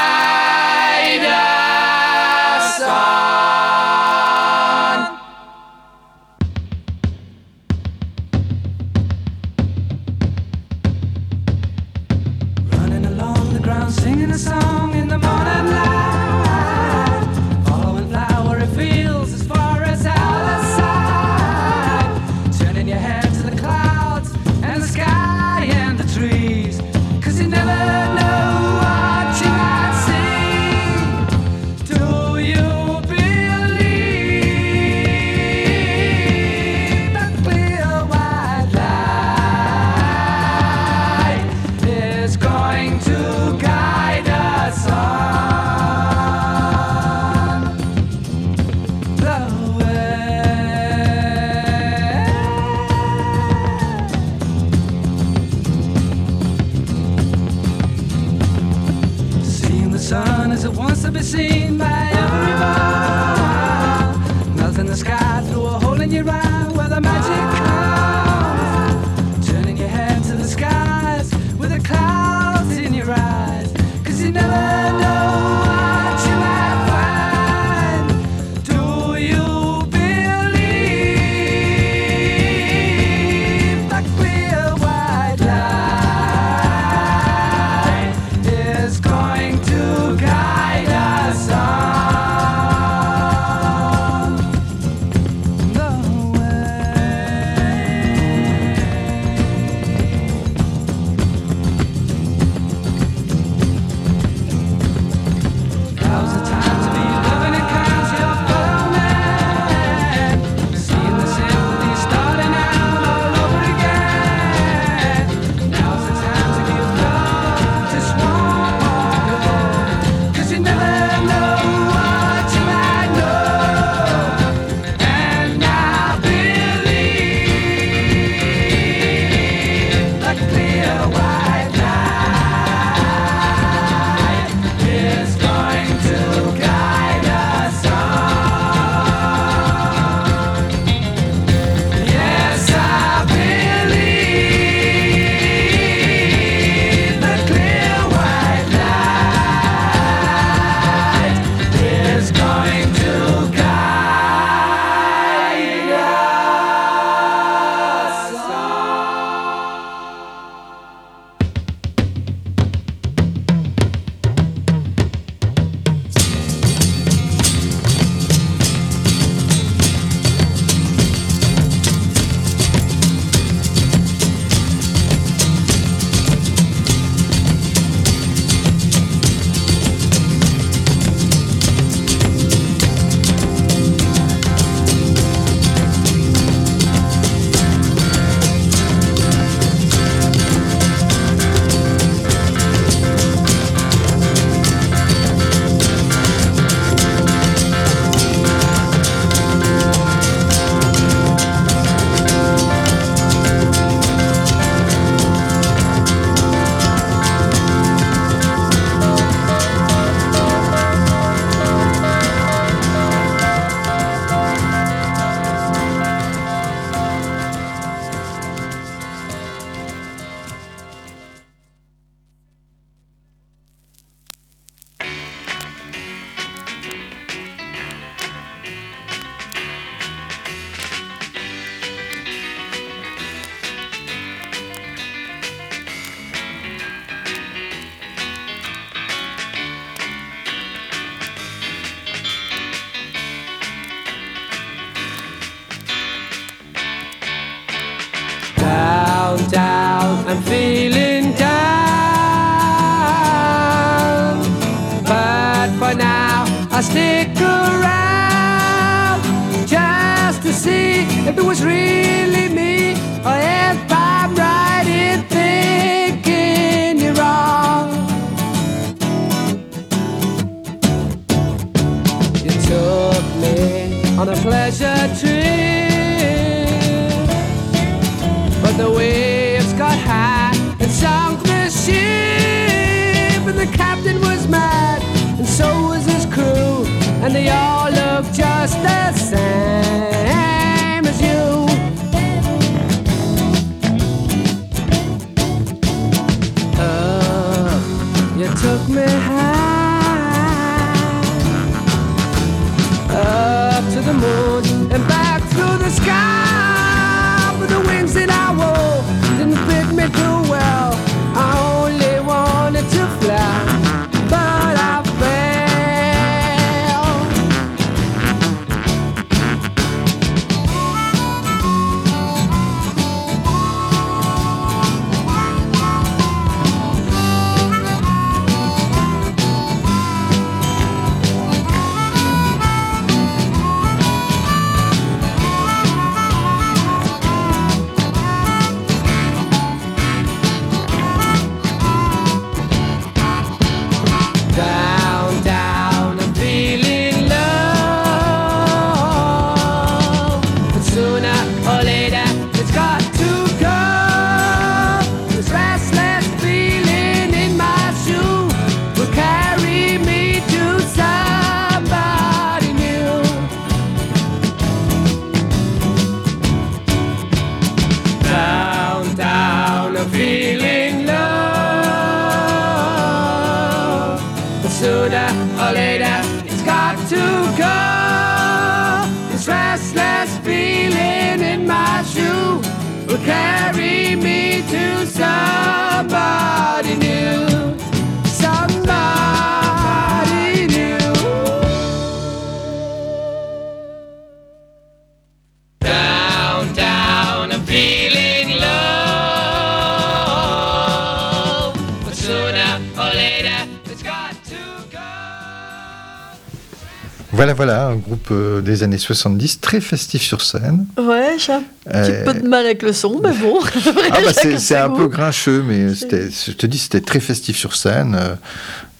A: Voilà, voilà, un groupe euh, des années 70, très festif sur scène.
E: Ouais, j'ai un petit
A: Euh,
E: peu de mal avec le son, mais bon.
A: Ah bah c'est un peu grincheux, mais je te dis, c'était très festif sur scène.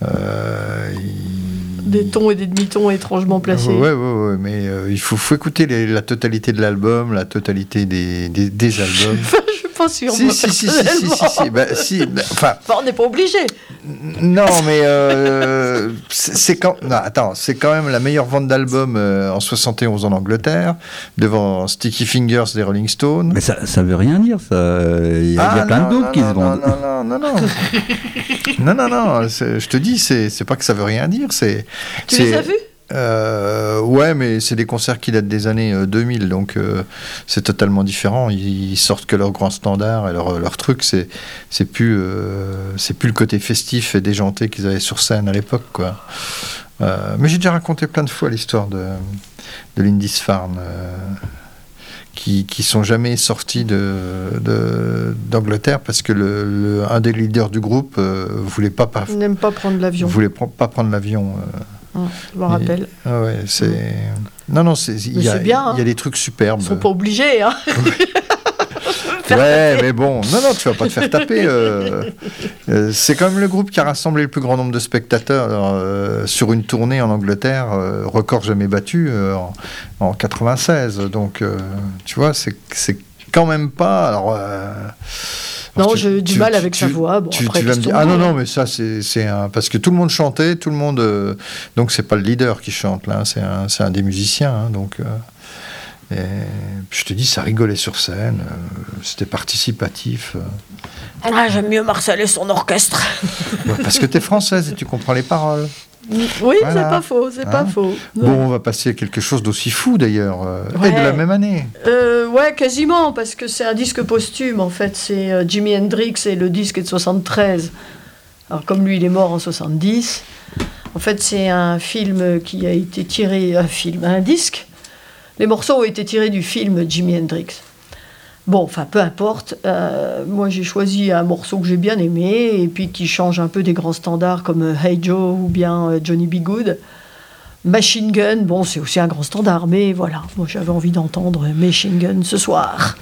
A: euh, il-
E: Des tons et des demi-tons étrangement placés.
A: Ouais, ouais, ouais, mais il faut, faut écouter les- la totalité de l'album, la totalité des, des, des albums.
E: Pas sûre,
A: si,
E: moi,
A: si, si, si, si, si,
E: personnellement.
A: si, si, bah, enfin,
E: on n'est pas obligé.
A: non, mais euh, c'est quand, non, attends, c'est quand même la meilleure vente d'albums euh, en 71 en Angleterre, devant Sticky Fingers des Rolling Stones.
D: Mais ça, ça veut rien dire, ça. Il y a, il y a
A: Ah,
D: plein
A: non,
D: d'autres
A: non,
D: qui
A: non,
D: se vendent.
A: Non, non, non, non, non, non, non, je te dis, c'est pas que ça veut rien dire, c'est.
E: Tu les as vus?
A: Euh, ouais, mais c'est des concerts qui datent des années euh, 2000, donc euh, c'est totalement différent. Ils, ils sortent que leurs grands standards et leur, leur truc, c'est c'est plus euh, c'est plus le côté festif et déjanté qu'ils avaient sur scène à l'époque, quoi. Euh, mais j'ai déjà raconté plein de fois l'histoire de de Lindisfarne. euh, qui, qui sont jamais sortis de, de- d'Angleterre parce que le, le- un des leaders du groupe euh, voulait pas, pas
E: Ils n'aiment pas prendre l'avion.
A: voulait pas prendre l'avion.
E: Je me rappelle.
A: ah ouais, c'est. Non, non, c'est. Il y, a-
E: bien, hein.
A: il y a des trucs superbes.
E: Ils sont pas obligés. Hein.
A: Ouais, mais bon, non, non, tu vas pas te faire taper. euh, euh, c'est quand même le groupe qui a rassemblé le plus grand nombre de spectateurs euh, sur une tournée en Angleterre, record jamais battu en, en 96. Donc, tu vois, c'est quand même pas. Alors, euh,
E: Non, j'ai du
A: tu-
E: mal
A: tu-
E: avec sa voix. Bon,
A: tu,
E: après,
A: tu vas me dire, ah non, non,
E: hein.
A: mais ça, c'est c'est un. Parce que tout le monde chantait, tout le monde. euh, donc, c'est pas le leader qui chante, là, c'est un, c'est un des musiciens. hein, donc. euh, et je te dis, ça rigolait sur scène, euh, c'était participatif. euh.
E: Ah, J'aime mieux Marcel et son orchestre.
A: Parce que tu es française et tu comprends les paroles.
E: Oui,
A: Voilà.
E: c'est pas faux, c'est pas
A: Hein
E: faux.
A: Bon, on va passer à quelque chose d'aussi fou d'ailleurs, euh,
E: Ouais.
A: et de la même année.
E: Euh, ouais, quasiment, parce que c'est un disque posthume, en fait. C'est euh, Jimi Hendrix et le disque est de 73. Alors, comme lui, il est mort en 70. En fait, c'est un film qui a été tiré, un film, un disque. Les morceaux ont été tirés du film Jimi Hendrix. Bon, enfin, peu importe. Euh, moi, j'ai choisi un morceau que j'ai bien aimé et puis qui change un peu des grands standards comme euh, Hey Joe ou bien euh, Johnny B. Good.
L: Machine Gun, bon, c'est aussi un grand standard, mais voilà, moi j'avais envie d'entendre Machine Gun ce soir.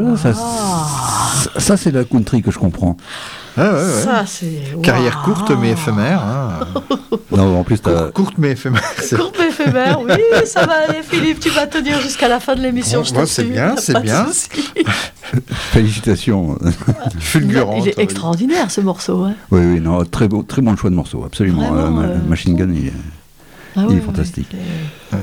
D: Voilà, ça,
E: Ah.
D: ça, ça, c'est la country que je comprends.
A: Ouais, ouais, ouais.
E: Ça, c'est.
A: Carrière courte mais éphémère. hein.
D: Non, en plus,
A: Cour- Courte mais éphémère. c'est-
E: Courte éphémère, oui, ça va aller, Philippe. Tu vas tenir jusqu'à la fin de l'émission.
A: Bon,
E: je
A: moi,
E: t'assure,
A: c'est bien, c'est bien.
D: félicitations.
A: Fulgurante.
E: Il est extraordinaire ce morceau. Hein.
D: oui, oui, non, très, beau, très bon choix de morceau, absolument.
E: Vraiment,
D: Euh,
E: euh,
D: Machine Gun, il est-
E: Ah
D: Il est fantastique.
E: ouais.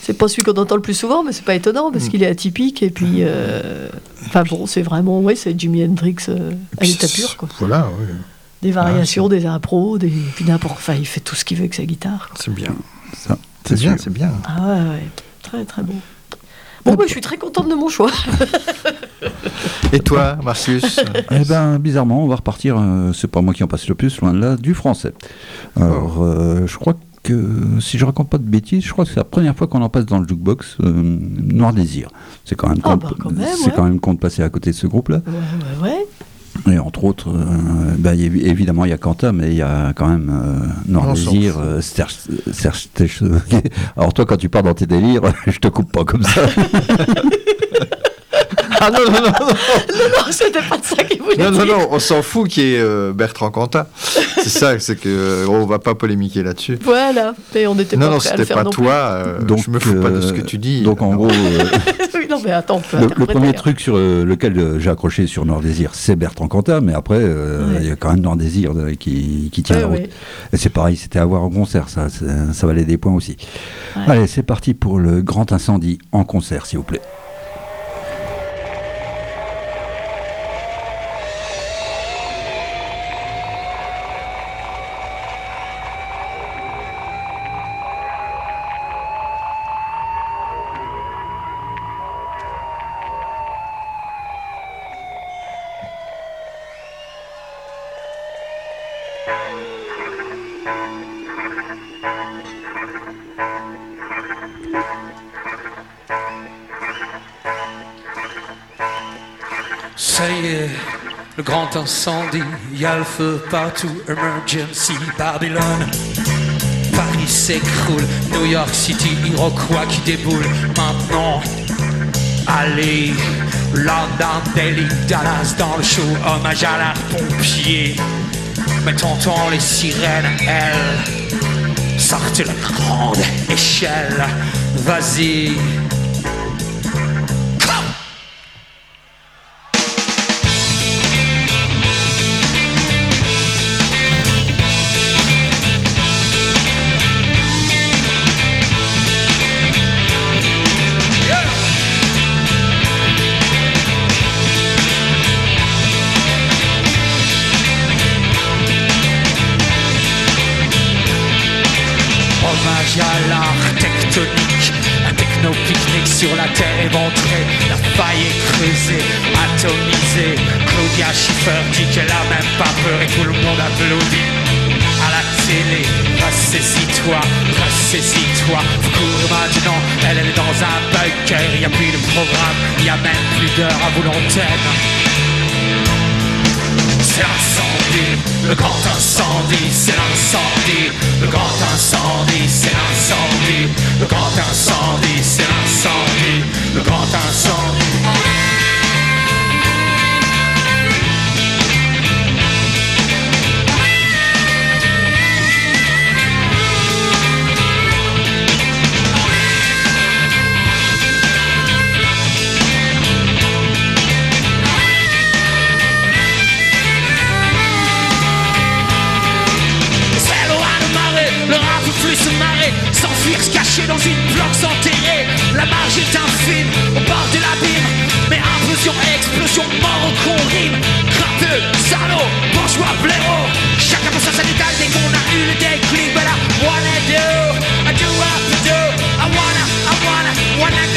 E: C'est pas celui qu'on entend le plus souvent, mais c'est pas étonnant
A: Mm.
E: parce qu'il est atypique et puis. euh, Enfin bon, c'est vraiment, ouais, c'est Jimi Hendrix euh, à l'état pur, quoi.
A: Voilà, oui.
E: Des variations, des impros, des puis n'importe. Enfin, il fait tout ce qu'il veut avec sa guitare.
A: C'est bien.
D: ça,
A: C'est bien, c'est bien.
E: Ah ouais, ouais, très très bon. Bon, bah, je suis très contente de mon choix.
A: Et toi, Marcus?
D: Eh ben, bizarrement, on va repartir, euh, c'est pas moi qui en passe le plus, loin de là, du français. Alors,
E: Oh.
D: euh, je crois que, si je raconte pas de bêtises, je crois que c'est la première fois qu'on en passe dans le jukebox, euh, Noir Désir. C'est quand même con,
E: bah, quand même,
D: c'est
E: ouais.
D: quand même con de passer à côté de ce groupe-là.
E: Ouais, ouais, ouais.
D: Et entre autres, euh, ben, y a- évidemment, il y a Quentin, mais il y a quand même euh, Noir Désir, euh, Serge, Serge Tech- Alors toi, quand tu pars dans tes délires, je te coupe pas comme ça.
A: Ah non, non, non, non,
E: Non, c'était pas de ça qu'il voulait
A: non, non,
E: dire.
A: non, on s'en fout qui est euh, Bertrand Cantat. C'est ça, c'est que euh, on va pas polémiquer là-dessus.
E: Voilà, mais on n'était
A: Non,
E: pas
A: non,
E: prêt à le
A: c'était
E: faire
A: pas
E: non
A: toi. euh,
D: Donc,
A: je me fous pas de ce que tu dis.
D: Donc en
A: Non.
D: gros, euh,
E: oui, non, mais attends, on peut
D: le, le premier
E: hein.
D: truc sur euh, lequel euh, j'ai accroché sur Noir Désir, c'est Bertrand Cantat, mais après, euh,
E: Ouais.
D: il y a quand même Noir Désir qui, qui tient
E: Ouais,
D: la route.
E: ouais.
D: Et c'est pareil, c'était à voir en concert, ça, ça, ça valait des points aussi.
E: Ouais.
D: Allez, c'est parti pour le grand incendie en concert, s'il vous plaît.
M: Le grand incendie, y a le feu partout, emergency, Babylone. Paris s'écroule, New York City, Iroquois qui déboule. Maintenant, allez, London, Delhi, Dallas dans le show, hommage à la pompier. Mais t'entends les sirènes, elles, sortent la grande échelle. Vas-y. Ressaisis-toi. Faut courir maintenant, elle, elle est dans un bunker, y a plus de programme, y a même plus d'heures à vous l'antenne. C'est l'incendie, le grand incendie, c'est l'incendie, le grand incendie, c'est l'incendie, le grand incendie, c'est l'incendie, le grand incendie. Dans une planque s'enterrer La marge est infime, au bord de l'abîme. Mais implosion, explosion, mort au con rime. Crapeux, salaud, bourgeois, blaireau. Chacun pour sa sanitaire dès qu'on a eu le déclic But I wanna do, I do I do. I wanna, I wanna, wanna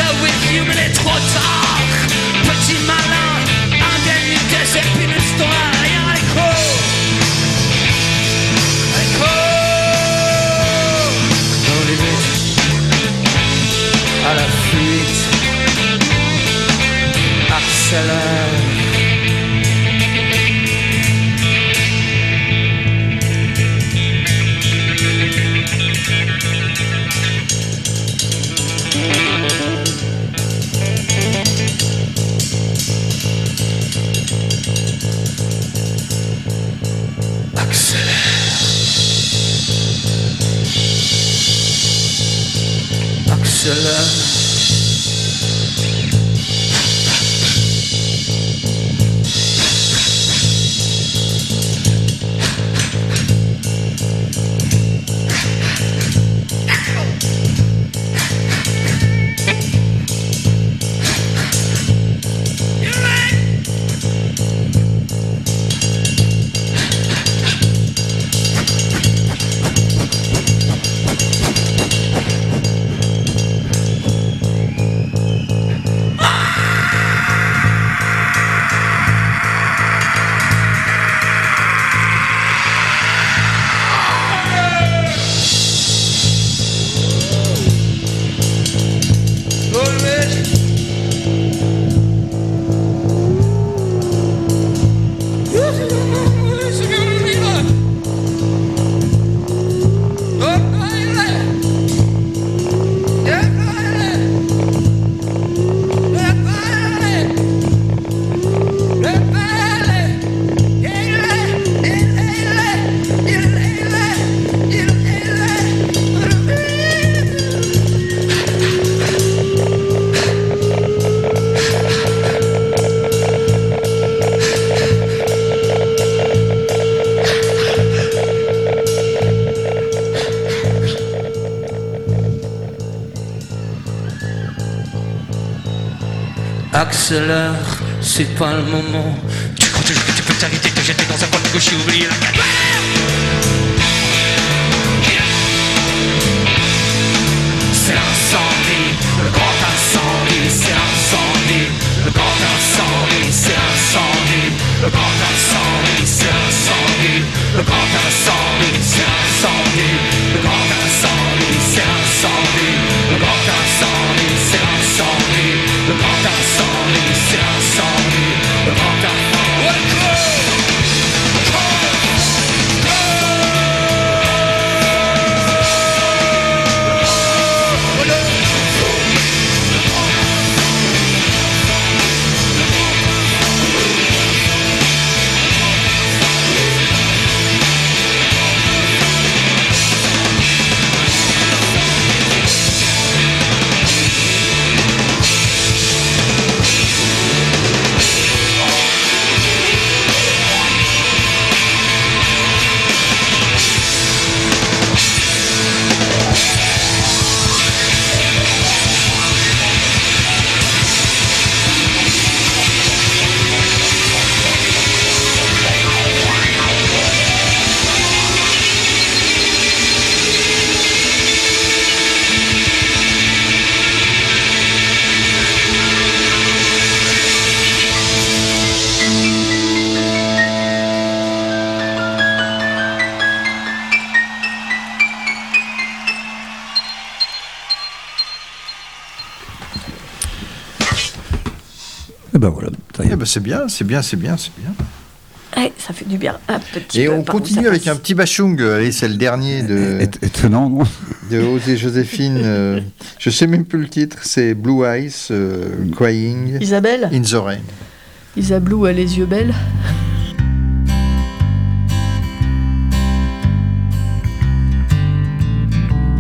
M: c'est l'heure, c'est pas le moment.
D: Ben voilà.
A: Eh ben, c'est bien, c'est bien, c'est bien, c'est bien.
E: Eh, ça fait du bien. Un petit
A: Et
E: peu
A: on continue avec
E: passe.
A: un petit bachung. Allez, c'est le dernier de,
D: Étonnant, non
A: de Osée Joséphine. euh, je sais même plus le titre. C'est Blue Eyes euh, Crying
E: Isabelle
A: in the Rain.
E: Isablou a les yeux belles.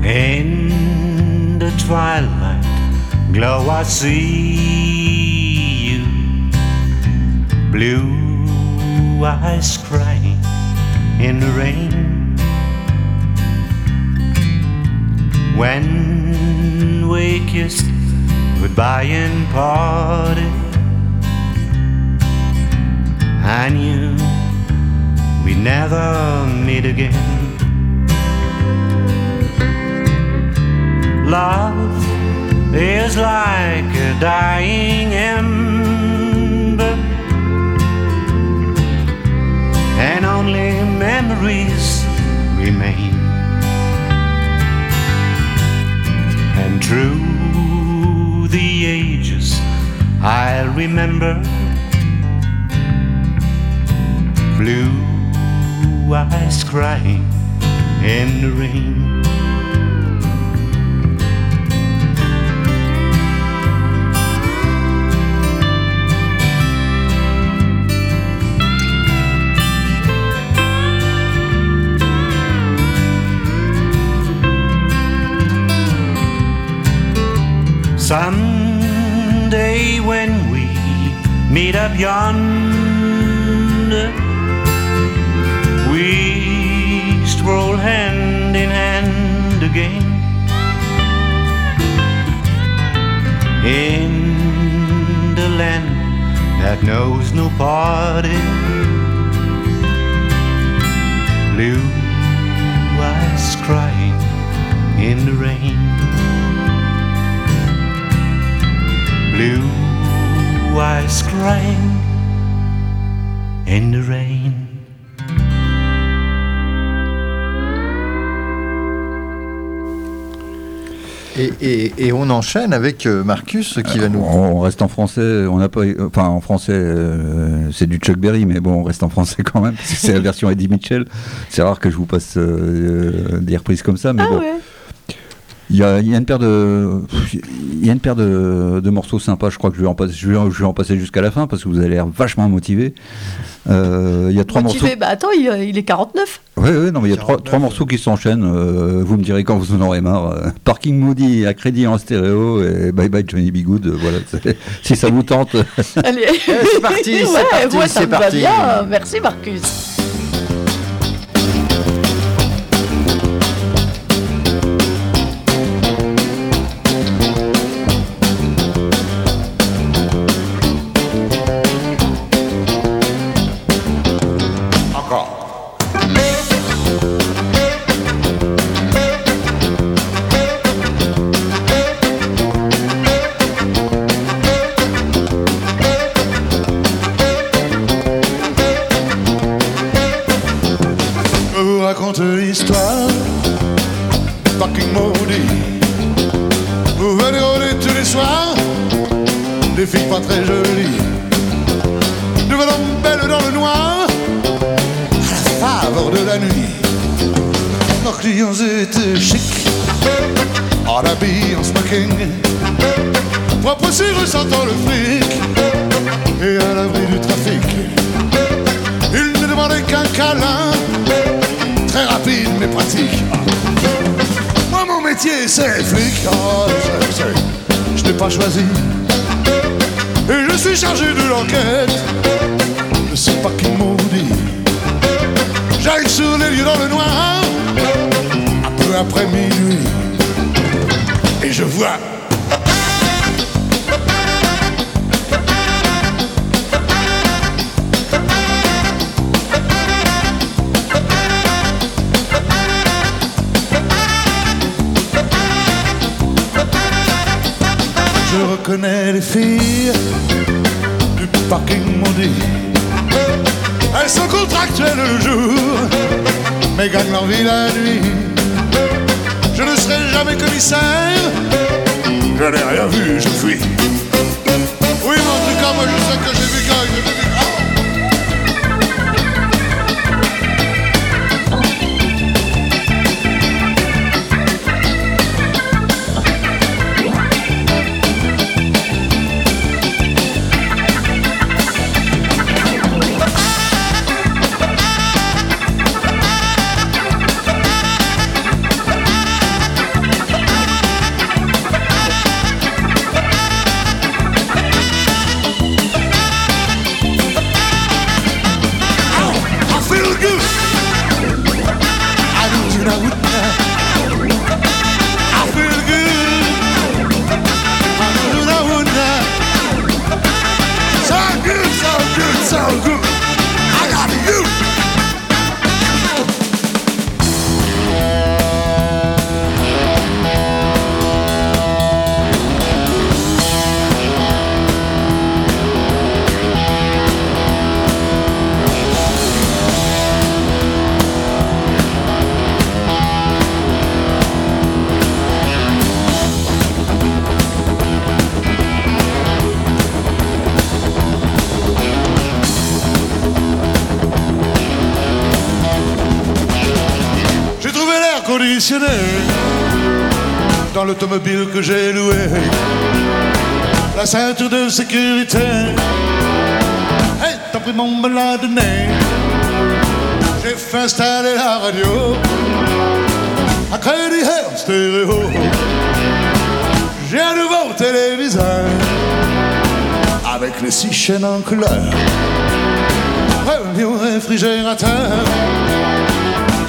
G: In the twilight glow, I see you. Blue eyes crying in the rain. When we kissed goodbye and parted, I knew we'd never meet again. Love is like a dying ember, and only memories remain. And through the ages, I'll remember blue eyes crying in the rain. Someday when we meet up yonder, we stroll hand in hand again. In the land that knows no parting, blue eyes crying in the rain. Blue eyes crying in the rain.
A: Et, et- et on enchaîne avec euh, Marcus qui va nous.
D: On reste en français, on n'a pas, enfin en français, euh, c'est du Chuck Berry, mais bon, on reste en français quand même, parce que c'est la version Eddie Mitchell. C'est rare que je vous passe euh, des reprises comme ça, mais
E: Ah
D: bon.
E: ouais
D: Il y a, il y a une paire de, il y a une paire de, de morceaux sympas. Je crois que je vais en passer, je vais, je vais en passer jusqu'à la fin parce que vous avez l'air vachement motivé. Euh, il y a trois
E: Motivé,
D: morceaux.
E: bah attends, il, il est 49.
D: Oui, oui, non, mais il y a trois, trois morceaux qui s'enchaînent. euh, vous me direz quand vous en aurez marre. Euh, Parking Moody à crédit en stéréo et Bye Bye Johnny B. Good. voilà, c'est- si ça vous tente.
E: Allez.
A: c'est parti, c'est parti,
E: moi, ça
A: c'est
E: va
A: parti.
E: bien. Merci Marcus.
N: L'histoire du parking maudit. Vous venez rôder tous les soirs, des filles pas très jolies. Nous venons belles dans le noir, à la faveur de la nuit. Nos clients étaient chics, en habit, en smoking, propre si ressentant le fric, et à l'abri du trafic. Ils ne demandaient qu'un câlin, rapide mais pratique. Moi mon métier c'est flic, Ah, je sais, je n'ai pas choisi. Et je suis chargé de l'enquête de ce paquet maudit. J'arrive sur les lieux dans le noir, un peu après minuit, et je vois Je reconnais les filles du parking maudit. Elles sont contractuelles le jour, mais gagnent leur vie la nuit. Je ne serai jamais commissaire, je n'ai rien vu, je fuis. Oui, mais en tout cas, moi je sais que j'ai vu quand j'ai vu sécurité est après mon me l'a donné. J'ai fait installer la radio à crédit en stéréo. J'ai un nouveau téléviseur avec les six chaînes en couleur. Revenu au réfrigérateur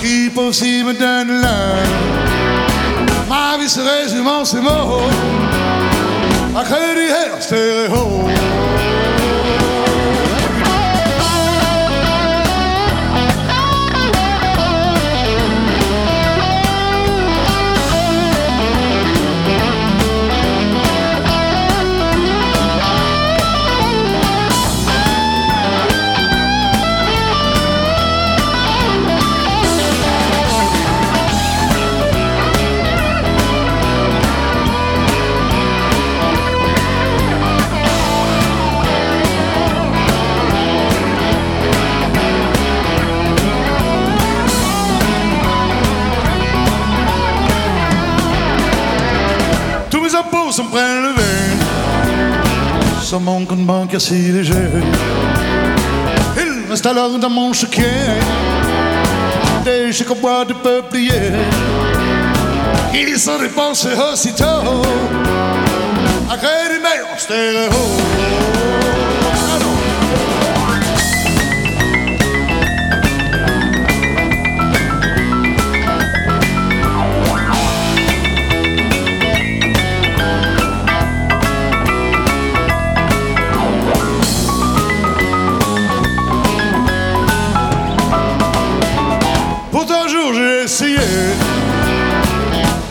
N: qui aussi me donne l'heure. Ma vie se résume en ces mots. À crédit et en stéréo. Compte bancaire si léger. Il reste alors dans mon chéquier des bois de peuplier qui sont dépensés aussitôt à crédit mais en stéréo. Essayé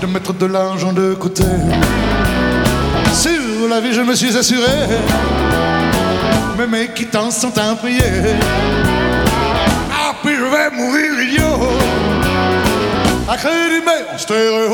N: de mettre de l'argent de côté. Sur la vie je me suis assuré, mes quittances sont impayées. Ah puis je vais mourir idiot. stéréo.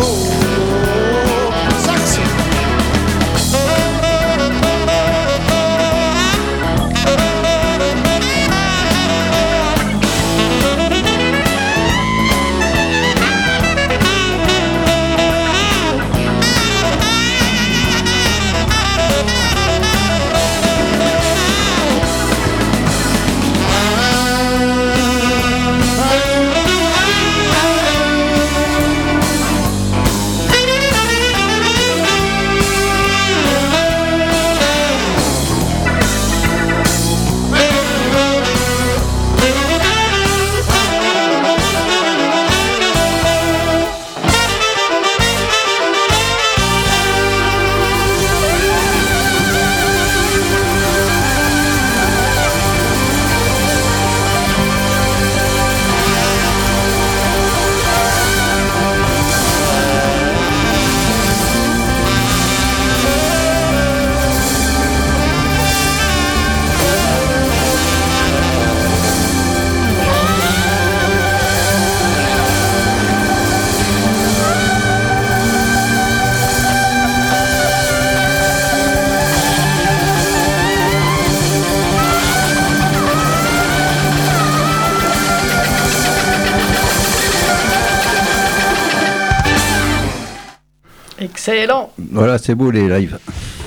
E: Excellent.
D: Voilà, c'est beau les lives.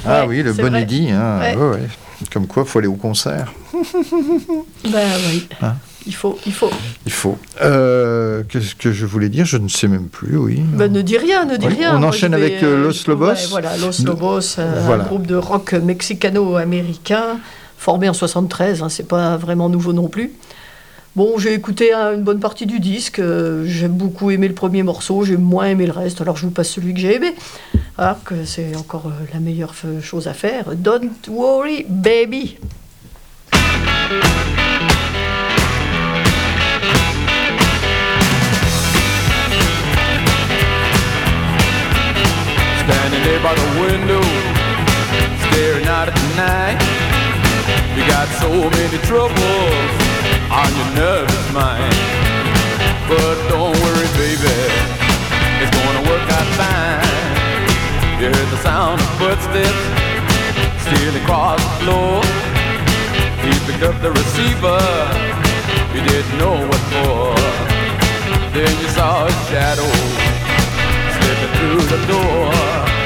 A: Ah
E: Ouais,
A: oui, le bon. Eddie. hein,
E: Ouais.
A: ouais, ouais. Comme quoi, faut aller au concert.
E: Ben oui.
A: Hein
E: Il faut, il faut.
A: Il faut. Euh, Qu'est-ce que je voulais dire? Je ne sais même plus, oui.
E: Ben, ne dis rien, ne dis
A: Oui,
E: rien.
A: on
E: Moi,
A: enchaîne
E: vais,
A: avec, euh, Los Lobos.
E: voilà, Los Lobos,
A: Voilà.
E: un groupe de rock mexicano-américain formé en 73. Hein, c'est pas vraiment nouveau non plus. Bon, j'ai écouté une bonne partie du disque. euh, j'ai beaucoup aimé le premier morceau, j'ai moins aimé le reste. Alors je vous passe celui que j'ai aimé. Alors que c'est encore euh, la meilleure chose à faire. Don't worry, baby.
L: Standing there by the window, staring out at night. Got so many troubles on your nervous mind. But don't worry, baby, it's gonna work out fine. You heard the sound of footsteps stealing across the floor. He picked up the receiver, you didn't know what for. Then you saw a shadow slipping through the door.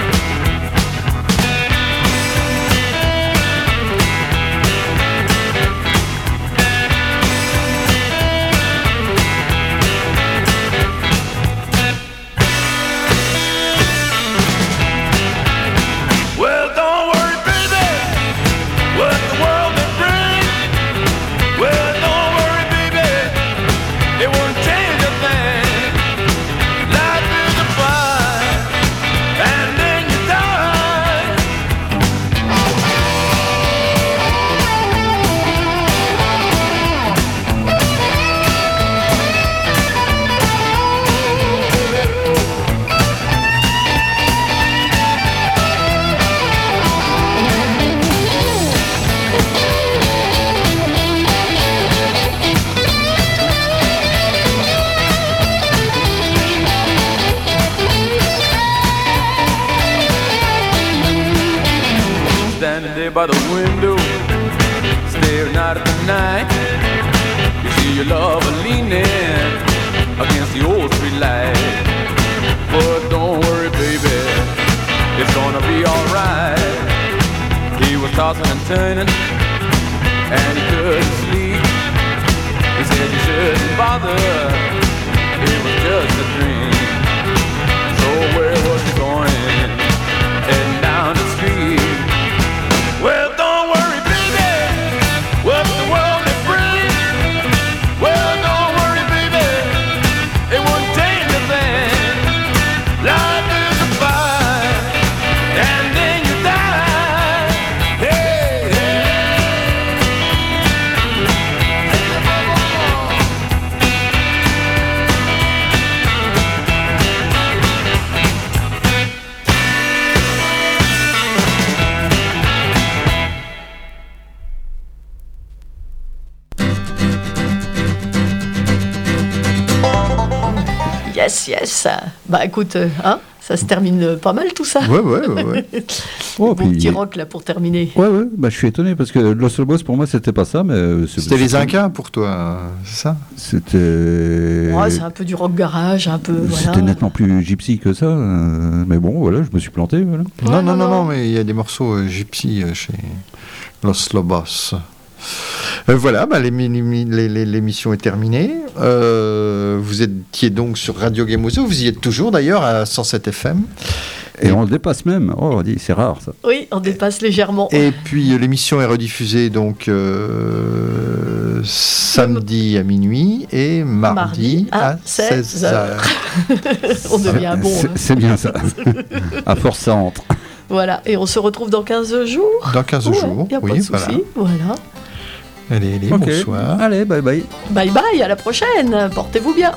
L: Turning,
E: Bah écoute, euh, hein, ça se termine euh, pas mal tout ça.
A: Ouais, ouais, ouais, ouais.
D: Oh,
E: bon
D: puis-
E: petit rock là pour terminer.
D: Ouais, ouais, bah, je suis étonné parce que Los Lobos pour moi c'était pas ça, mais. euh,
A: C'était les Incas pour toi, c'est ça?
D: C'était.
E: Ouais, c'est un peu du rock garage, un peu.
D: C'était
E: Voilà.
D: nettement plus gypsy que ça, euh, mais bon, voilà, je me suis planté. Voilà.
A: non, non, non, non, mais il y a des morceaux euh, gypsy euh, chez Los Lobos. Euh, voilà, bah, l'émi- l'émi- l'é- l'é- l'émission est terminée. Euh, vous étiez donc sur Radio Gamozo, vous y êtes toujours d'ailleurs à 107 FM.
D: Et on le dépasse même. Oh, c'est rare ça.
E: Oui, on dépasse légèrement.
A: Et puis euh, l'émission est rediffusée donc euh, samedi à minuit et mardi,
E: Mardi à
A: à 16
E: 16
A: heures.
E: on devient bon.
D: C'est-
E: hein.
D: C'est bien ça. à force, ça entre.
E: Voilà, et on se retrouve dans 15 jours.
A: Dans 15
E: Ouais,
A: jours,
E: y a pas
A: oui,
E: de souci. Voilà.
A: Allez, allez, bonsoir.
D: Allez, bye bye.
E: Bye bye, à la prochaine. Portez-vous bien.